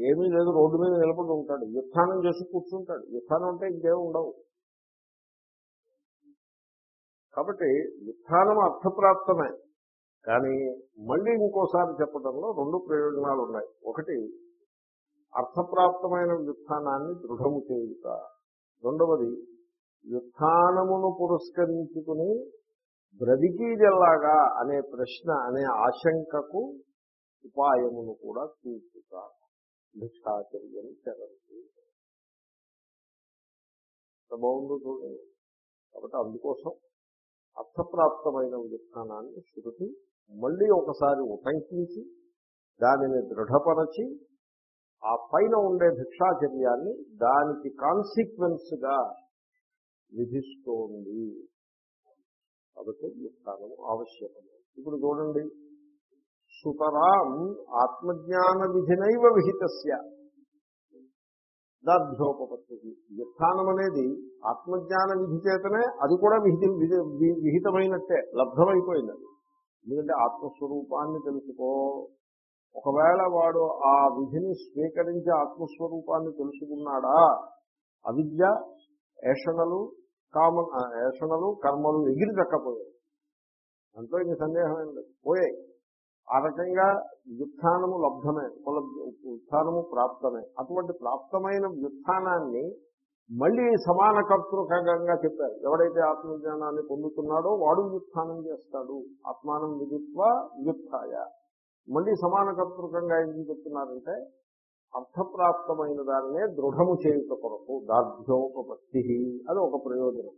ఏమీ లేదు రోడ్డు మీద నిలబడి ఉంటాడు. యుత్థానం చేసి కూర్చుంటాడు. యుత్థానం అంటే ఇంకేం ఉండవు. కాబట్టి యుత్థానం అర్థప్రాప్తమే. కానీ మళ్ళీ ఇంకోసారి చెప్పడంలో రెండు ప్రయోజనాలు ఉన్నాయి ఒకటి అర్థప్రాప్తమైన వ్యుత్థానాన్ని దృఢము చేయుట. రెండవది వ్యుత్థానమును పురస్కరించుకుని బ్రతికీదెల్లాగా అనే ప్రశ్న అనే ఆశంకకు ఉపాయమును కూడా చూపుట భిక్షాచర్యం చరంతి ఎంత బాగుందో చూడండి కాబట్టి అందుకోసం అర్థప్రాప్తమైన విధానాన్ని శృతి మళ్ళీ ఒకసారి ఉటంకించి దానిని దృఢపరచి ఆ పైన ఉండే భిక్షాచర్యాన్ని దానికి కాన్సిక్వెన్స్గా విధిస్తోంది. కాబట్టి వ్యుత్థానం ఆవశ్యకం ఇప్పుడు చూడండి. సుతరాం ఆత్మజ్ఞాన విధినైవ విహితస్య. దార్ఢ్యోపపత్తి వ్యుత్థానం అనేది ఆత్మజ్ఞాన విధి చేతనే అది కూడా విహిత విధి- విహితమైనట్టే లబ్ధమైపోయింది అది ఎందుకంటే ఆత్మస్వరూపాన్ని తెలుసుకో. ఒకవేళ వాడు ఆ విధిని స్వీకరించి ఆత్మస్వరూపాన్ని తెలుసుకున్నాడా అవిద్య ఏషణలు కామ ఏషణలు కర్మలు ఎగిరి దక్కపోయాయి. అంతో ఇంక సందేహం ఏం లేదు. పోయాయి. ఆ రకంగా వ్యుత్థానము లబ్ధమే ఉత్థానము ప్రాప్తమే. అటువంటి ప్రాప్తమైన వ్యుత్థానాన్ని మళ్ళీ సమాన కర్తృకంగా చెప్పారు. ఎవడైతే ఆత్మజ్ఞానాన్ని పొందుతున్నాడో వాడు వ్యుత్థానం చేస్తాడు. ఆత్మానం విదిత్వ వ్యుత్థాయ. మళ్ళీ సమాన కర్తృకంగా ఏం చెప్తున్నారంటే అర్థప్రాప్తమైన దానినే దృఢము చేయుట కొరకు దార్ఢ్యోపత్తి అది ఒక ప్రయోజనం.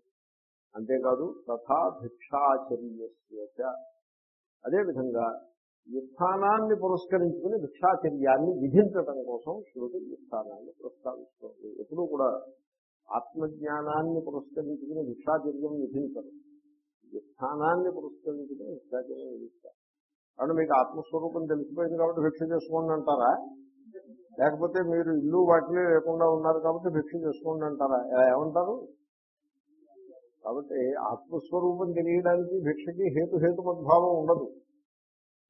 అంతేకాదు తథా భిక్షాచర్యస్య అదేవిధంగా వ్యుత్థానాన్ని పురస్కరించుకుని భిక్షాచర్యాన్ని విధించటం కోసం శృతి వ్యుత్థానాన్ని ప్రస్తావిస్తోంది ఎప్పుడూ కూడా ఆత్మజ్ఞానాన్ని పురస్కరించుకుని భిక్షాచర్యం విధించరు. వ్యుత్థానాన్ని పురస్కరించుకుని భిక్షాచర్యం విధిస్తారు. కాబట్టి మీకు ఆత్మస్వరూపం తెలిసిపోయింది కాబట్టి భిక్ష చేసుకోండి అంటారా? లేకపోతే మీరు ఇల్లు వాటిని లేకుండా ఉన్నారు కాబట్టి భిక్ష చేసుకోండి అంటారా? ఎలా ఏమంటారు? కాబట్టి ఆత్మస్వరూపం తెలియడానికి భిక్షకి హేతు హేతుమద్భావం ఉండదు.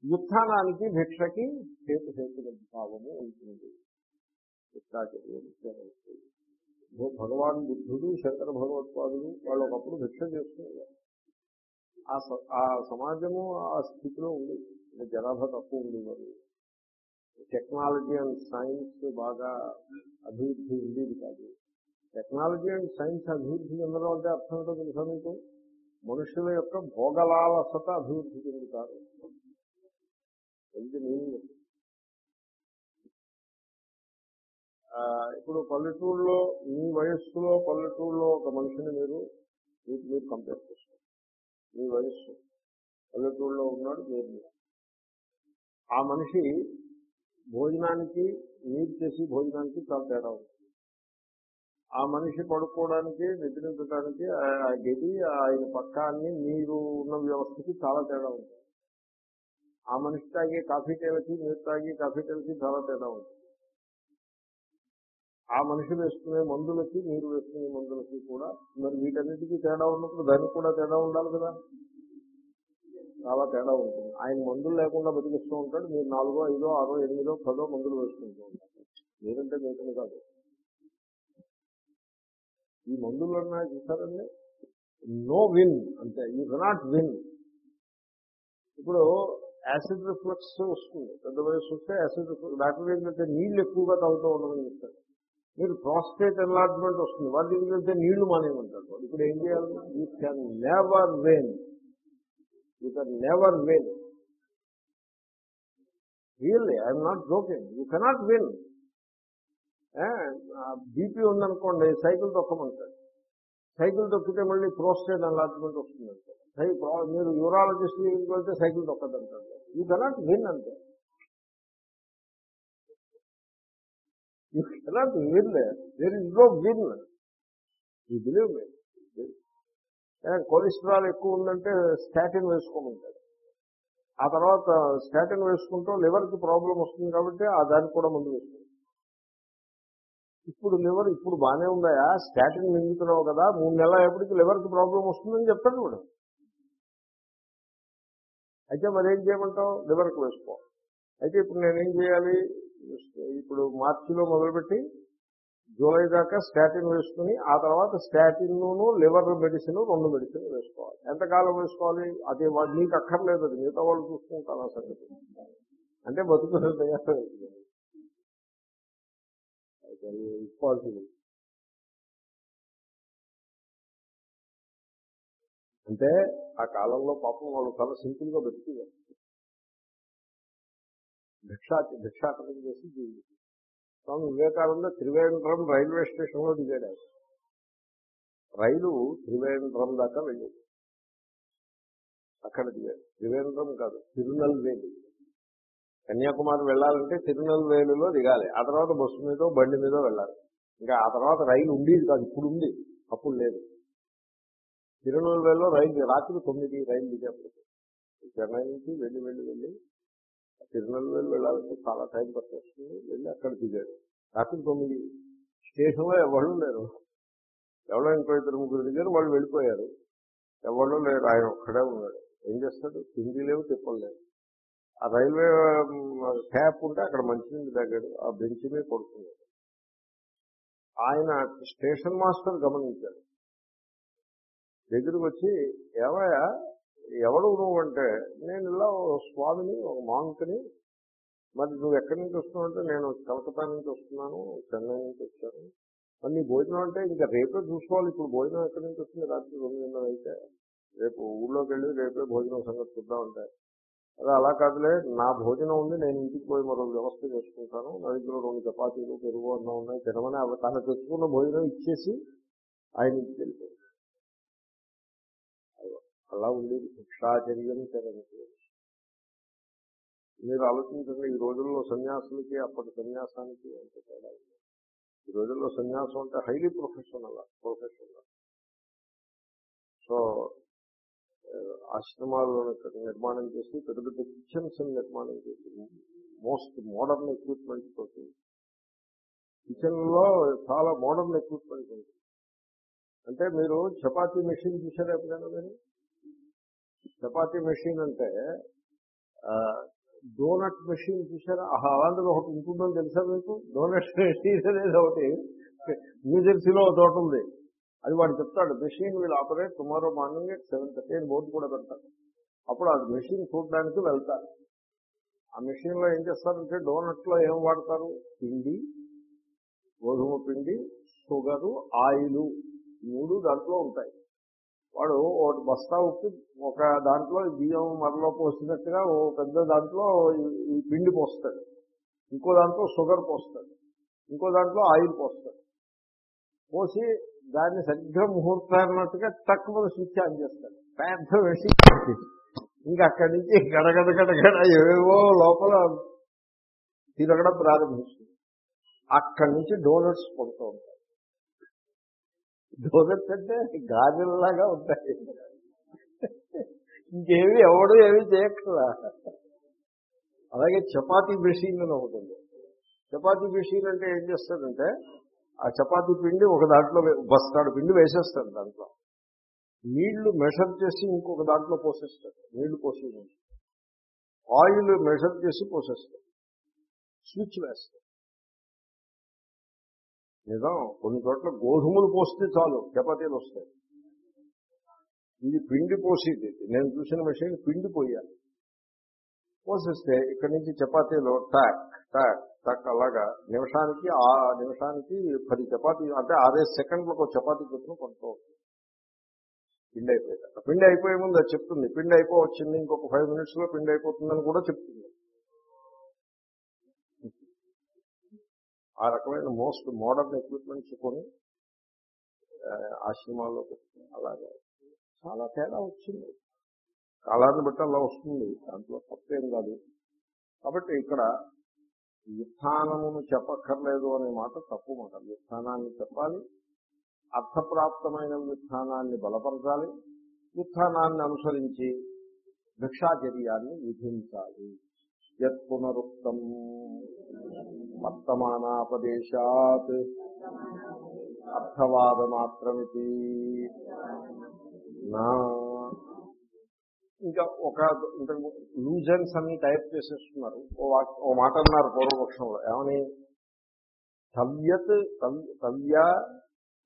యుత్థానానికి భిక్షకి హేతు భావము ఉంటుంది. భగవాన్ బుద్ధుడు శంకర భగవత్పాదుడు వాళ్ళు ఒకప్పుడు భిక్ష చేసుకునేవారు. ఆ స- ఆ సమాజము ఆ స్థితిలో ఉంది. అంటే జనాభా తక్కువ ఉండేవారు. టెక్నాలజీ అండ్ సైన్స్ బాగా అభివృద్ధి ఉండేది కాదు. టెక్నాలజీ అండ్ సైన్స్ అభివృద్ధి చెందడం అంటే అర్థం ఏంటో తెలుసా మీకు? మనుషుల యొక్క భోగలాలసత అభివృద్ధి చెందుతారు. ఇది మీనింగ్ ఇప్పుడు పల్లెటూరులో మీ వయస్సులో పల్లెటూరులో ఒక మనిషిని మీరు మీకు మీరు కంపేర్ చేస్తారు మీ వయస్సు. పల్లెటూరులో ఉన్నాడు మీరు ఆ మనిషి భోజనానికి మీరు చేసి భోజనానికి చాలా తేడా ఉంది. ఆ మనిషి పడుకోవడానికి నిద్రించడానికి ఆ- గది ఆయన పక్కాన్ని మీరు ఉన్న వ్యవస్థకి చాలా తేడా ఉంటుంది ఆ మనిషి తాగే కాఫీ టీలకి మీరు తాగే కాఫీ టీలకి చాలా తేడా ఉంటుంది. ఆ మనిషి వేసుకునే మందులకి మీరు వేసుకునే మందులకి కూడా మరి వీటన్నిటికీ తేడా ఉన్నప్పుడు దానికి కూడా తేడా ఉండాలి కదా? చాలా తేడా ఉంటుంది. ఆయన మందులు లేకుండా బతికిస్తూ ఉంటాడు. మీరు నాలుగో ఐదో ఆరో ఎనిమిదో పదో మందులు వేసుకుంటూ ఉంటారు. మీరంటే మీకని కాదు. ఈ మందులు అన్నా చూసారండి? నో విన్ అంతే యూ కెనాట్ విన్. ఇప్పుడు యాసిడ్ రిఫ్లెక్స్ వస్తుంది. పెద్ద వయసు వస్తే యాసిడ్ రిఫ్లెక్స్ డాక్టర్ ఏంటంటే నీళ్ళు ఎక్కువగా తాగుతూ ఉండమని చెప్తారు. మీరు ప్రాస్టేట్ ఎన్లార్జ్మెంట్ వస్తుంది. వాటి ఏంటంటే నీళ్ళు మానేయమంటారు. ఇప్పుడు ఏం చేయాలి? You can never win you can never win really I'm not joking you cannot win BP ఉందనుకోండి సైకిల్ తొక్కమంటాడు సైకిల్ తొక్కితే మళ్ళీ ప్రోస్టేట్ ఎన్లార్జ్మెంట్ వస్తుంది సై- మీరు యూరాలజిస్ట్ దగ్గరికి వెళ్తే సైకిల్ తొక్కదంటాడు యూ కెనాట్ విన్ అంతే you cannot win there is no win you believe me cholesterol ఎక్కువ ఉందంటే స్టాటిన్ వేసుకోమంటాడు ఆ తర్వాత స్టాటిన్ వేసుకుంటూ లివర్కి ప్రాబ్లం వస్తుంది కాబట్టి ఆ దానికి కూడా ముందు వేసుకుంటాడు. ఇప్పుడు లివర్ ఇప్పుడు బాగానే ఉందా? స్టాటిన్ మింగుతున్నావు కదా మూడు నెలల ఎప్పటికి లివర్కి ప్రాబ్లం వస్తుందని చెప్తాడు వాడు. అయితే మరి ఏం చేయమంటావు? లివర్కి వేసుకో. అయితే ఇప్పుడు నేనేం చేయాలి? ఇప్పుడు మార్చిలో మొదలుపెట్టి జూలై దాకా స్టాటిన్ వేసుకుని ఆ తర్వాత స్టాటిన్ను లివర్ మెడిసిన్ రెండు మెడిసిన్ వేసుకోవాలి. ఎంతకాలం వేసుకోవాలి? అది నీకు అక్కర్లేదు అది మిగతా వాళ్ళు చూసుకుంటారు ఆ సంగతి? అంటే బతుకు తయారు. అంటే ఆ కాలంలో పాపం వాళ్ళు చాలా సింపుల్గా బతికేవారు. భిక్షా భిక్షాటనం చేసి జీవితం స్వామి వివేకానంద త్రివేంద్రం రైల్వే స్టేషన్లో దిగాడు రైలు త్రివేంద్రం దాకా వెళ్ళేది. అక్కడ దిగాడు. త్రివేంద్రం కాదు తిరునల్వేలి. కన్యాకుమారి వెళ్ళాలంటే తిరునల్వేలిలో దిగాలి. ఆ తర్వాత బస్సు మీద బండి మీద వెళ్ళాలి. ఇంకా ఆ తర్వాత రైలు ఉండేది కాదు ఇప్పుడు ఉంది. అప్పుడు లేదు. తిరునల్వేలిలో రైలు రాత్రి తొమ్మిది రైలు దిగేప్పుడు చెన్నై నుంచి వెళ్ళి వెళ్ళి వెళ్ళి తిరునల్వేలు వెళ్ళాలంటే చాలా టైం పట్టేస్తుంది. వెళ్ళి అక్కడ దిగాడు రాత్రి తొమ్మిది. స్టేషన్లో ఎవరు లేరు. ఎవరో ఇంకో ఇద్దరు ముగ్గురు దిగారు. వాళ్ళు వెళ్ళిపోయారు. ఎవరో లేరు. ఆయన ఒక్కడే ఉన్నాడు. ఏం చేస్తాడు? తిండి లేవు తిప్పలేవు ఆ రైల్వే ట్యాప్ ఉంటే అక్కడ మంచినీళ్ళు తాగాడు. ఆ బెంచ్ మీద పడుతున్నాడు ఆయన స్టేషన్ మాస్టర్ గమనించాడు. దగ్గరకు వచ్చి ఏమయ్యా ఎవడు నువ్వు అంటే నేను ఇలా స్వామిని ఒక మాంకుని మరి నువ్వు ఎక్కడి నుంచి వస్తున్నావు అంటే నేను కలకత్తా నుంచి వస్తున్నాను చెన్నై నుంచి వచ్చాను. మరి నీ భోజనం అంటే ఇంకా రేపే చూసుకోవాలి ఇప్పుడు భోజనం ఎక్కడి నుంచి వస్తుంది? రాత్రి తొమ్మిదిన్నర అయితే. రేపు ఊళ్ళోకి వెళ్ళి రేపే భోజనం సంగతి చూద్దాం అంటే. అదే అలా కాదులే నా భోజనం ఉంది నేను ఇంటికి పోయి మరో వ్యవస్థ చేసుకుంటాను. నా దగ్గర రెండు చపాతీలు పెరుగు అన్నం ఉన్నాయి తినమని అవి తను తెచ్చుకున్న భోజనం ఇచ్చేసి ఆయన ఇంటికి వెళ్ళిపోయాడు. అలా ఉండేది. భిక్షాచర్యం తెరంతి మీరు ఆలోచించండి ఈ రోజుల్లో సన్యాసులకి అప్పటి సన్యాసానికి ఎంత తేడా ఉంది ఈ రోజుల్లో సన్యాసం అంటే హైలీ ప్రొఫెషనల్ ప్రొఫెషనల్. సో ఆశ్రమాలను నిర్మాణం చేసి పెద్ద పెద్ద కిచెన్స్ నిర్మాణం చేసి మోస్ట్ మోడర్న్ ఎక్విప్మెంట్ తోటి. కిచెన్లో చాలా మోడర్న్ ఎక్విప్మెంట్ ఉంటుంది అంటే మీరు చపాతీ మెషిన్ చూసారు ఎప్పుడైనా మీరు? చపాతీ మెషిన్ అంటే డోనట్ మెషిన్ చూసారా? ఆహా, అలాంటిది ఒకటి ఉంటుందని తెలుసా మీకు? డోనట్ మెషిన్ అనేది ఒకటి న్యూజెర్సీలో తోట ఉంది. అది వాడు చెప్తాడు మెషిన్ వీళ్ళు operate tomorrow morning at seven thirty అని బోర్డు కూడా పెడతాడు. అప్పుడు ఆ మెషిన్ చూడడానికి వెళ్తారు. ఆ మెషిన్లో ఏం చేస్తారంటే డోనట్లో ఏం వాడతారు? పిండి గోధుమ పిండి షుగరు ఆయిల్ మూడు దాంట్లో ఉంటాయి. వాడు ఒకటి బస్తా ఉప్పు ఒక దాంట్లో బియ్యం మరలో పోసినట్టుగా ఓ పెద్ద దాంట్లో ఈ- ఈ పిండి పోస్తాడు. ఇంకో దాంట్లో షుగర్ పోస్తాడు. ఇంకో దాంట్లో ఆయిల్ పోస్తాడు. పోసి దాన్ని సరిగ్గా ముహూర్తాన్నట్టుగా తక్కువ స్విచ్ ఆన్ చేస్తాడు. పెద్ద వేసి ఇంకా అక్కడి నుంచి గడగడ గడగడ ఏవేవో లోపల తిరగడం ప్రారంభిస్తుంది. అక్కడి నుంచి డోనట్స్ పడుతూ ఉంటాయి. డోనట్స్ అంటే గాజుల్లాగా ఉంటాయి. ఇంకేమి ఎవడు ఏమి చేయక్కర్లా. అలాగే చపాతీ మెషిన్ అని ఒకటి ఉంది. చపాతీ మెషిన్ అంటే ఏం చేస్తాడంటే ఆ చపాతీ పిండి ఒక దాంట్లో బస్తాడు పిండి వేసేస్తాడు దాంట్లో. నీళ్ళు మెషర్ చేసి ఇంకొక దాంట్లో పోసేస్తాడు నీళ్ళు పోసే ఆయిల్ మెషర్ చేసి పోసేస్తాడు స్విచ్ వేస్తాడు నిజం. కొన్ని చోట్ల గోధుమలు పోస్తే చాలు చపాతీలు వస్తాయి. ఇది పిండి పోసేది. నేను చూసిన మెషిన్ పిండి పోయాలి. పోసేస్తే ఇక్కడి నుంచి చపాతీలో టాక్ టాక్ టక్ అలాగా నిమిషానికి ఆ నిమిషానికి పది చపాతీ అంటే అదే సెకండ్లకు ఒక చపాతీ చొప్పున కొంటూ పిండి అయిపోయింది పిండి అయిపోయే ముందు అది చెప్తుంది. పిండి అయిపోవచ్చింది ఇంకొక ఫైవ్ మినిట్స్లో పిండి అయిపోతుందని కూడా చెప్తుంది. ఆ రకమైన మోస్ట్ మోడర్న్ ఎక్విప్మెంట్స్ కొని ఆశ్రమాల్లో పెట్టుకుని అలాగే. చాలా తేడా వచ్చింది. కాలాన్ని బట్టి అలా వస్తుంది. దాంట్లో తప్పేం కాదు. కాబట్టి ఇక్కడ వ్యుత్థానమును చెప్పక్కర్లేదు అనే మాట తప్పు మాట. వ్యుత్థానాన్ని చెప్పాలి అర్థప్రాప్తమైన వ్యుత్థానాన్ని బలపరచాలి వ్యుత్థానాన్ని అనుసరించి భిక్షాచర్యాన్ని విధించాలి. యత్ పునరుక్తం వర్తమానాపదేశాత్ అర్థవాద మాత్రమితి నా ఇంకా ఒక ఇంతకు లూజన్స్ అన్ని టైప్ చేసేస్తున్నారు. ఓ ఓ మాట అన్నారు పూర్వపక్షంలో. ఏమని? తవ్యత్ తవ్య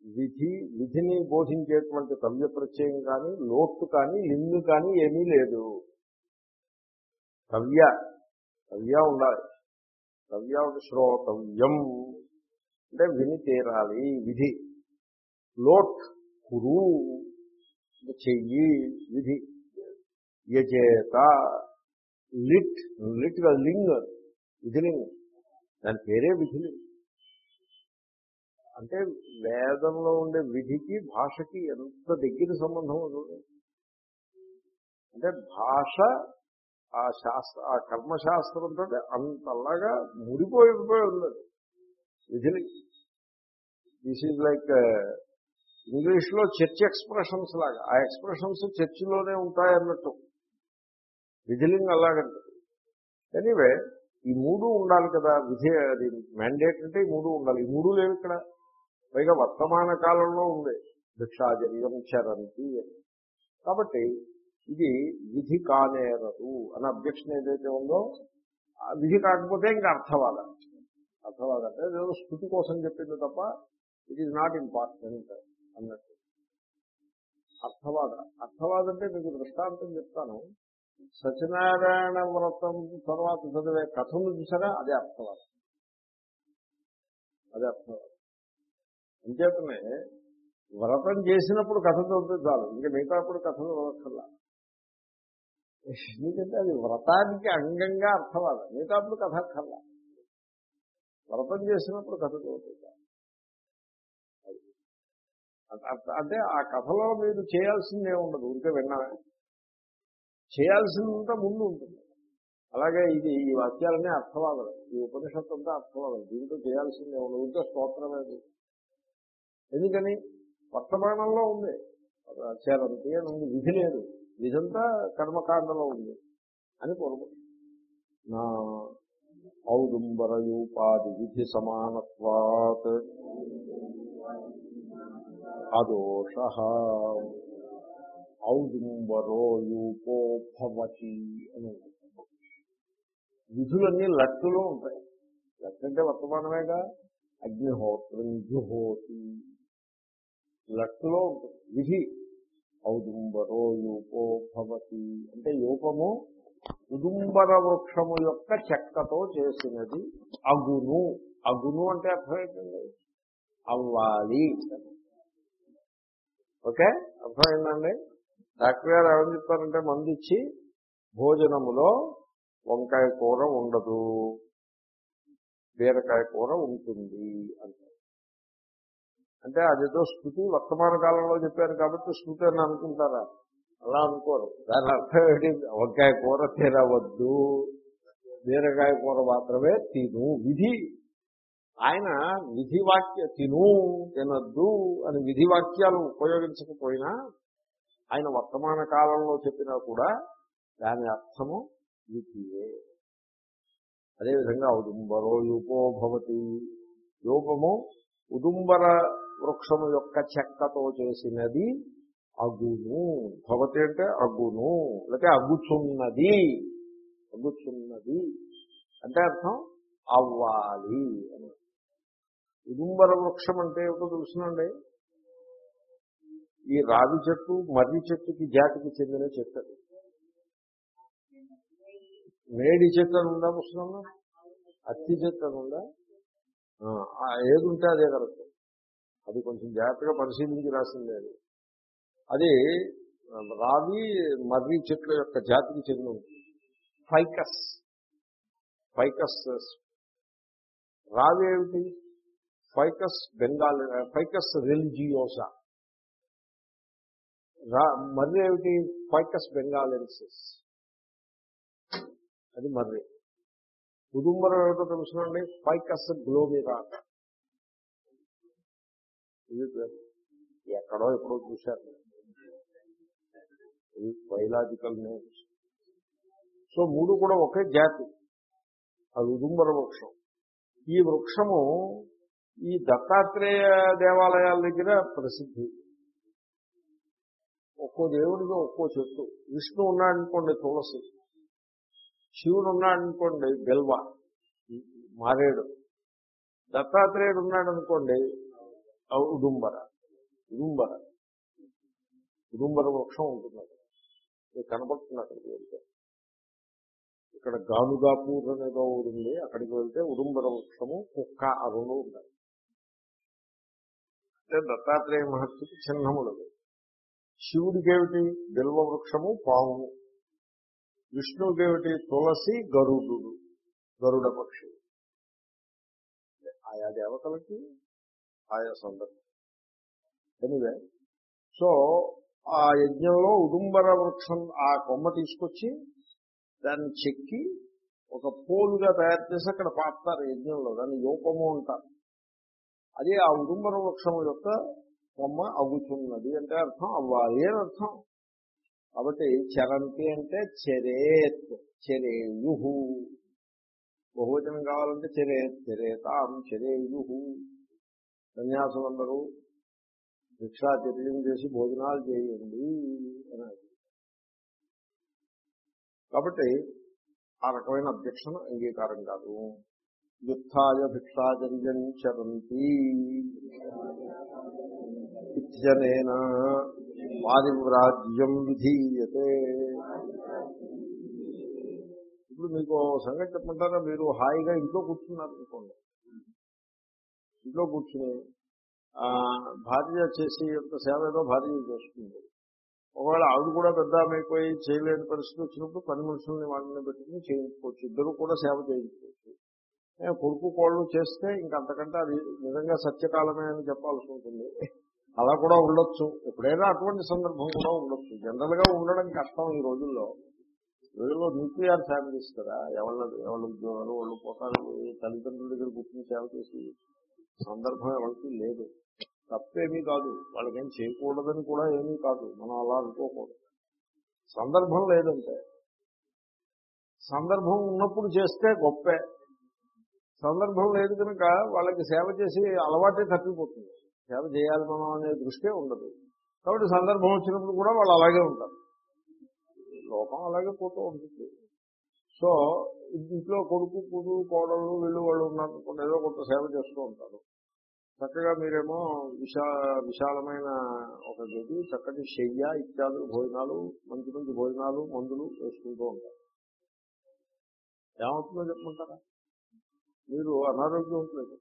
విధి విధిని బోధించేటువంటి తవ్య ప్రత్యయం కానీ లోటు కానీ లింగు కానీ ఏమీ లేదు. తవ్య తవ్య ఉండాలి. తవ్య శ్రోతవ్యం. అంటే విని తీరాలి. విధి. లోట్ కురు. చెయ్యి. విధి. యజేత. లిట్. లిట్గా లింగ్. విధిలింగ్ దాని పేరే విధిలింగ్ అంటే వేదంలో ఉండే విధికి భాషకి ఎంత దగ్గర సంబంధం ఉంటుంది అంటే భాష ఆ శాస్త్ర ఆ కర్మశాస్త్రంతో అంతలాగా ముడిపోయిపోయి ఉన్నది. విధిలి దిస్ ఈజ్ లైక్ ఇంగ్లీష్లో చర్చ్ ఎక్స్ప్రెషన్స్ లాగా. ఆ ఎక్స్ప్రెషన్స్ చర్చిలోనే ఉంటాయన్నట్టు విధిలింగ్ అలాగంటది ఎనీవే ఈ మూడు ఉండాలి కదా. విధి అది మ్యాండేట్ అంటే ఈ మూడు ఉండాలి. ఈ మూడు లేవు ఇక్కడ. పైగా వర్తమాన కాలంలో ఉంది. భిక్షాచర్యం చరంతి అని. కాబట్టి ఇది విధి కానేరదు అనే అబ్జెక్షన్ ఏదైతే ఉందో విధి కాకపోతే ఇంకా అర్థవాద. అర్థవాద అంటే ఏదో స్థుతి కోసం చెప్పింది తప్ప ఇట్ ఈజ్ నాట్ ఇంపార్టెంట్ అన్నట్టు. అర్థవాద. అర్థవాద అంటే మీకు దృష్టాంతం చెప్తాను. సత్యనారాయణ వ్రతం తర్వాత చదివే కథను చూసారా? అదే అర్థవాదం. అదే అర్థవాదం. అంచేతనే వ్రతం చేసినప్పుడు కథ చదివితే చాలు. ఇంకా మిగతాప్పుడు కథలు చదవక్కర్లా. ఎందుకంటే అది వ్రతానికి అంగంగా అర్థవాదం మిగతా అప్పుడు కథ అక్కర్లా వ్రతం చేసినప్పుడు కథ చదువుతుంది అంటే ఆ కథలో మీరు చేయాల్సిందే ఉండదు ఉంటే విన్నామే చేయాల్సిందంతా ముందు ఉంటుంది. అలాగే ఇది ఈ వాక్యాలన్నీ అర్థవాదం ఈ ఉపనిషత్తు అంతా అర్థవాదం దీంతో చేయాల్సిందే ఉండదు ఉంటే స్తోత్రమేది ఎందుకని? వర్తమానంలో ఉంది. చేరంతి అని ఉంది విధి లేదు. ఇదంతా కర్మకాండలో ఉంది అని పూర్వం నా ఔదుంబరయూపాది విధి సమానత్వాత్ అదోష. ఔదుంబరో యూపో అని విధులన్నీ లట్టులో ఉంటాయి. లట్ అంటే వర్తమానమేగా? అగ్నిహోత్రం జుహోతి లట్టులో ఉంటుంది. విధి. ఔదుంబరో యూపో భవతి. అంటే యూపము ఉదుంబర వృక్షము యొక్క చెక్కతో చేసినది అగును. అగును అంటే అర్థం అవ్వాలి. ఓకే? అర్థమైందండి డాక్టర్ గారు ఏమని చెప్తారంటే మందిచ్చి భోజనములో వంకాయ కూర ఉండదు. బీరకాయ కూర ఉంటుంది అంటారు. అంటే అదేదో స్థుతి వర్తమాన కాలంలో చెప్పారు కాబట్టి స్థుతి అని అనుకుంటారా? అలా అనుకోరు. దాని అర్థం ఏంటి? వంకాయ కూర తినవద్దు బీరకాయ కూర మాత్రమే తిను విధి. ఆయన విధి వాక్య తిను తినద్దు అని విధి వాక్యాలు ఉపయోగించకపోయినా ఆయన వర్తమాన కాలంలో చెప్పినా కూడా దాని అర్థము విధియే. అదేవిధంగా ఉదుంబరో యూపో భవతి. యూపము ఉదుంబర వృక్షము యొక్క చెక్కతో చేసినది అగును భవతి అంటే అగును లేకపోతే అగుచున్నది అగుచున్నది అంటే అర్థం? అవ్వాలి అని. ఉదుంబర వృక్షం అంటే ఏమిటో తెలుసునండి? ఈ రావి చెట్టు మర్రి చెట్టుకి జాతికి చెందిన చెట్టు మేడి చెట్టు అని ఉందా పుస్తకంలో అత్తి చెట్టు అని ఉందా? ఏది ఉంటే అదే కరెక్ట్. అది కొంచెం జాగ్రత్తగా పరిశీలించి రాసింది అది. అది రావి మర్రి చెట్ల యొక్క జాతికి చెందిన ఫైకస్. ఫైకస్ రావి ఏమిటి? Ficus Bengal ficus religiosa. రా మర్రి ఏమిటి? Ficus benghalensis. అది మర్రి. కుదుంబరం ఏమిటో తెలుసునండి ఫైకస్ గ్లోమిరాట. ఎక్కడో ఎక్కడో చూశారు. ఇది బయలాజికల్ నేమ్స్. సో మూడు కూడా ఒకే జాతి. అది ఉదుంబర వృక్షం. ఈ వృక్షము ఈ దత్తాత్రేయ దేవాలయాల దగ్గర ప్రసిద్ధి. ఒక్కో దేవుడికి ఒక్కో చెట్టు. విష్ణు ఉన్నాడనుకోండి తులసి. శివుడు ఉన్నాడనుకోండి బెల్వ. మారేడు. దత్తాత్రేయుడు ఉన్నాడనుకోండి ఉడుంబర. ఉడుంబర. ఉడుంబర వృక్షం ఉంటుంది అక్కడ. మీకు కనపడుతుంది అక్కడికి వెళ్తే ఇక్కడ గానుగాపూర్ అనేదో ఉంది. అక్కడికి వెళ్తే ఉడుంబర వృక్షము కుక్క ఆ రెండు ఉన్నాయి అంటే దత్తాత్రేయ మహర్షికి చిహ్నములవి శివుడికి ఏమిటి బిల్వ వృక్షము పాము. విష్ణువుకేమిటి? తులసి గరుడు. గరుడ పక్షి. ఆయా దేవతలకి ఆయా సందర్భం ఎనివే సో ఆ యజ్ఞంలో ఉదుంబర వృక్షం ఆ కొమ్మ తీసుకొచ్చి దాన్ని చెక్కి ఒక పోలుగా తయారు చేసి అక్కడ పాపుతారు యజ్ఞంలో. దాన్ని యోపము అంటారు. అది ఆ ఉదుంబర వృక్షం యొక్క కొమ్మ అగుతున్నది అంటే అర్థం అవ్వాలి అని అర్థం. కాబట్టి చరంతి అంటే చెరేత్ చెరేయు బహువచనం కావాలంటే చెరేత్ చెరేతాం చెరేయు సన్యాసులందరూ భిక్షాచర్యం చేసి భోజనాలు చేయండి అని కాబట్టి ఆ రకమైన అధ్యక్షణ అంగీకారం కాదు. యుద్ధాయ భిక్షాచర్యం చరంతి ఇత్యనేన పారివ్రాజ్యం విధీయతే. ఇప్పుడు మీకు సంగతి చెప్పమంటారా? మీరు హాయిగా ఇంట్లో కూర్చున్నారు అనుకోండి ఇంట్లో కూర్చుని భార్య చేసి యొక్క సేవ ఏదో భార్య చేస్తుంది ఒకవేళ ఆవిడ కూడా పెద్ద అయిపోయి చేయలేని పరిస్థితి వచ్చినప్పుడు పని మనుషుల్ని వాళ్ళని పెట్టుకుని చేయించుకోవచ్చు. ఇద్దరు కూడా సేవ చేయించుకోవచ్చు. కొడుకు కోళ్ళు చేస్తే ఇంకంతకంటే అది నిజంగా సత్యకాలమే అని చెప్పాల్సి ఉంటుంది. అలా కూడా ఉండొచ్చు. ఎప్పుడైనా అటువంటి సందర్భం కూడా ఉండొచ్చు. జనరల్గా ఉండడం కష్టం ఈ రోజుల్లో. రోజుల్లో న్యూక్లియర్ ఫ్యామిలీస్ కదా. ఎవరి ఎవరి ఉద్యోగాలు వాళ్ళు పోతారు తల్లిదండ్రుల దగ్గర కూర్చుని సేవ చేసి సందర్భం ఎవరికి లేదు. తప్పేమీ కాదు. వాళ్ళకేం చేయకూడదని కూడా ఏమీ కాదు. మనం అలా అనుకోకూడదు. సందర్భం లేదంటే. సందర్భం ఉన్నప్పుడు చేస్తే గొప్పే. సందర్భం లేదు కనుక వాళ్ళకి సేవ చేసి అలవాటే తప్పిపోతుంది. సేవ చేయాలి మనం అనే దృష్టే ఉండదు. కాబట్టి సందర్భం వచ్చినప్పుడు కూడా వాళ్ళు అలాగే ఉంటారు. లోకం అలాగే పోతూ ఉంటుంది. సో ఇంట్లో కొడుకు కూతురు కోడళ్ళు వీళ్ళు వాళ్ళు ఉన్నారు ఏదో కొంత సేవ చేస్తూ ఉంటారు. చక్కగా మీరేమో విశా విశాలమైన ఒక గది చక్కటి శయ్య ఇత్యాదులు భోజనాలు మంచి మంచి భోజనాలు మందులు వేసుకుంటూ ఉంటారు. ఏమవుతుందో చెప్పుకుంటారా? మీరు అనారోగ్యం ఉంటుంది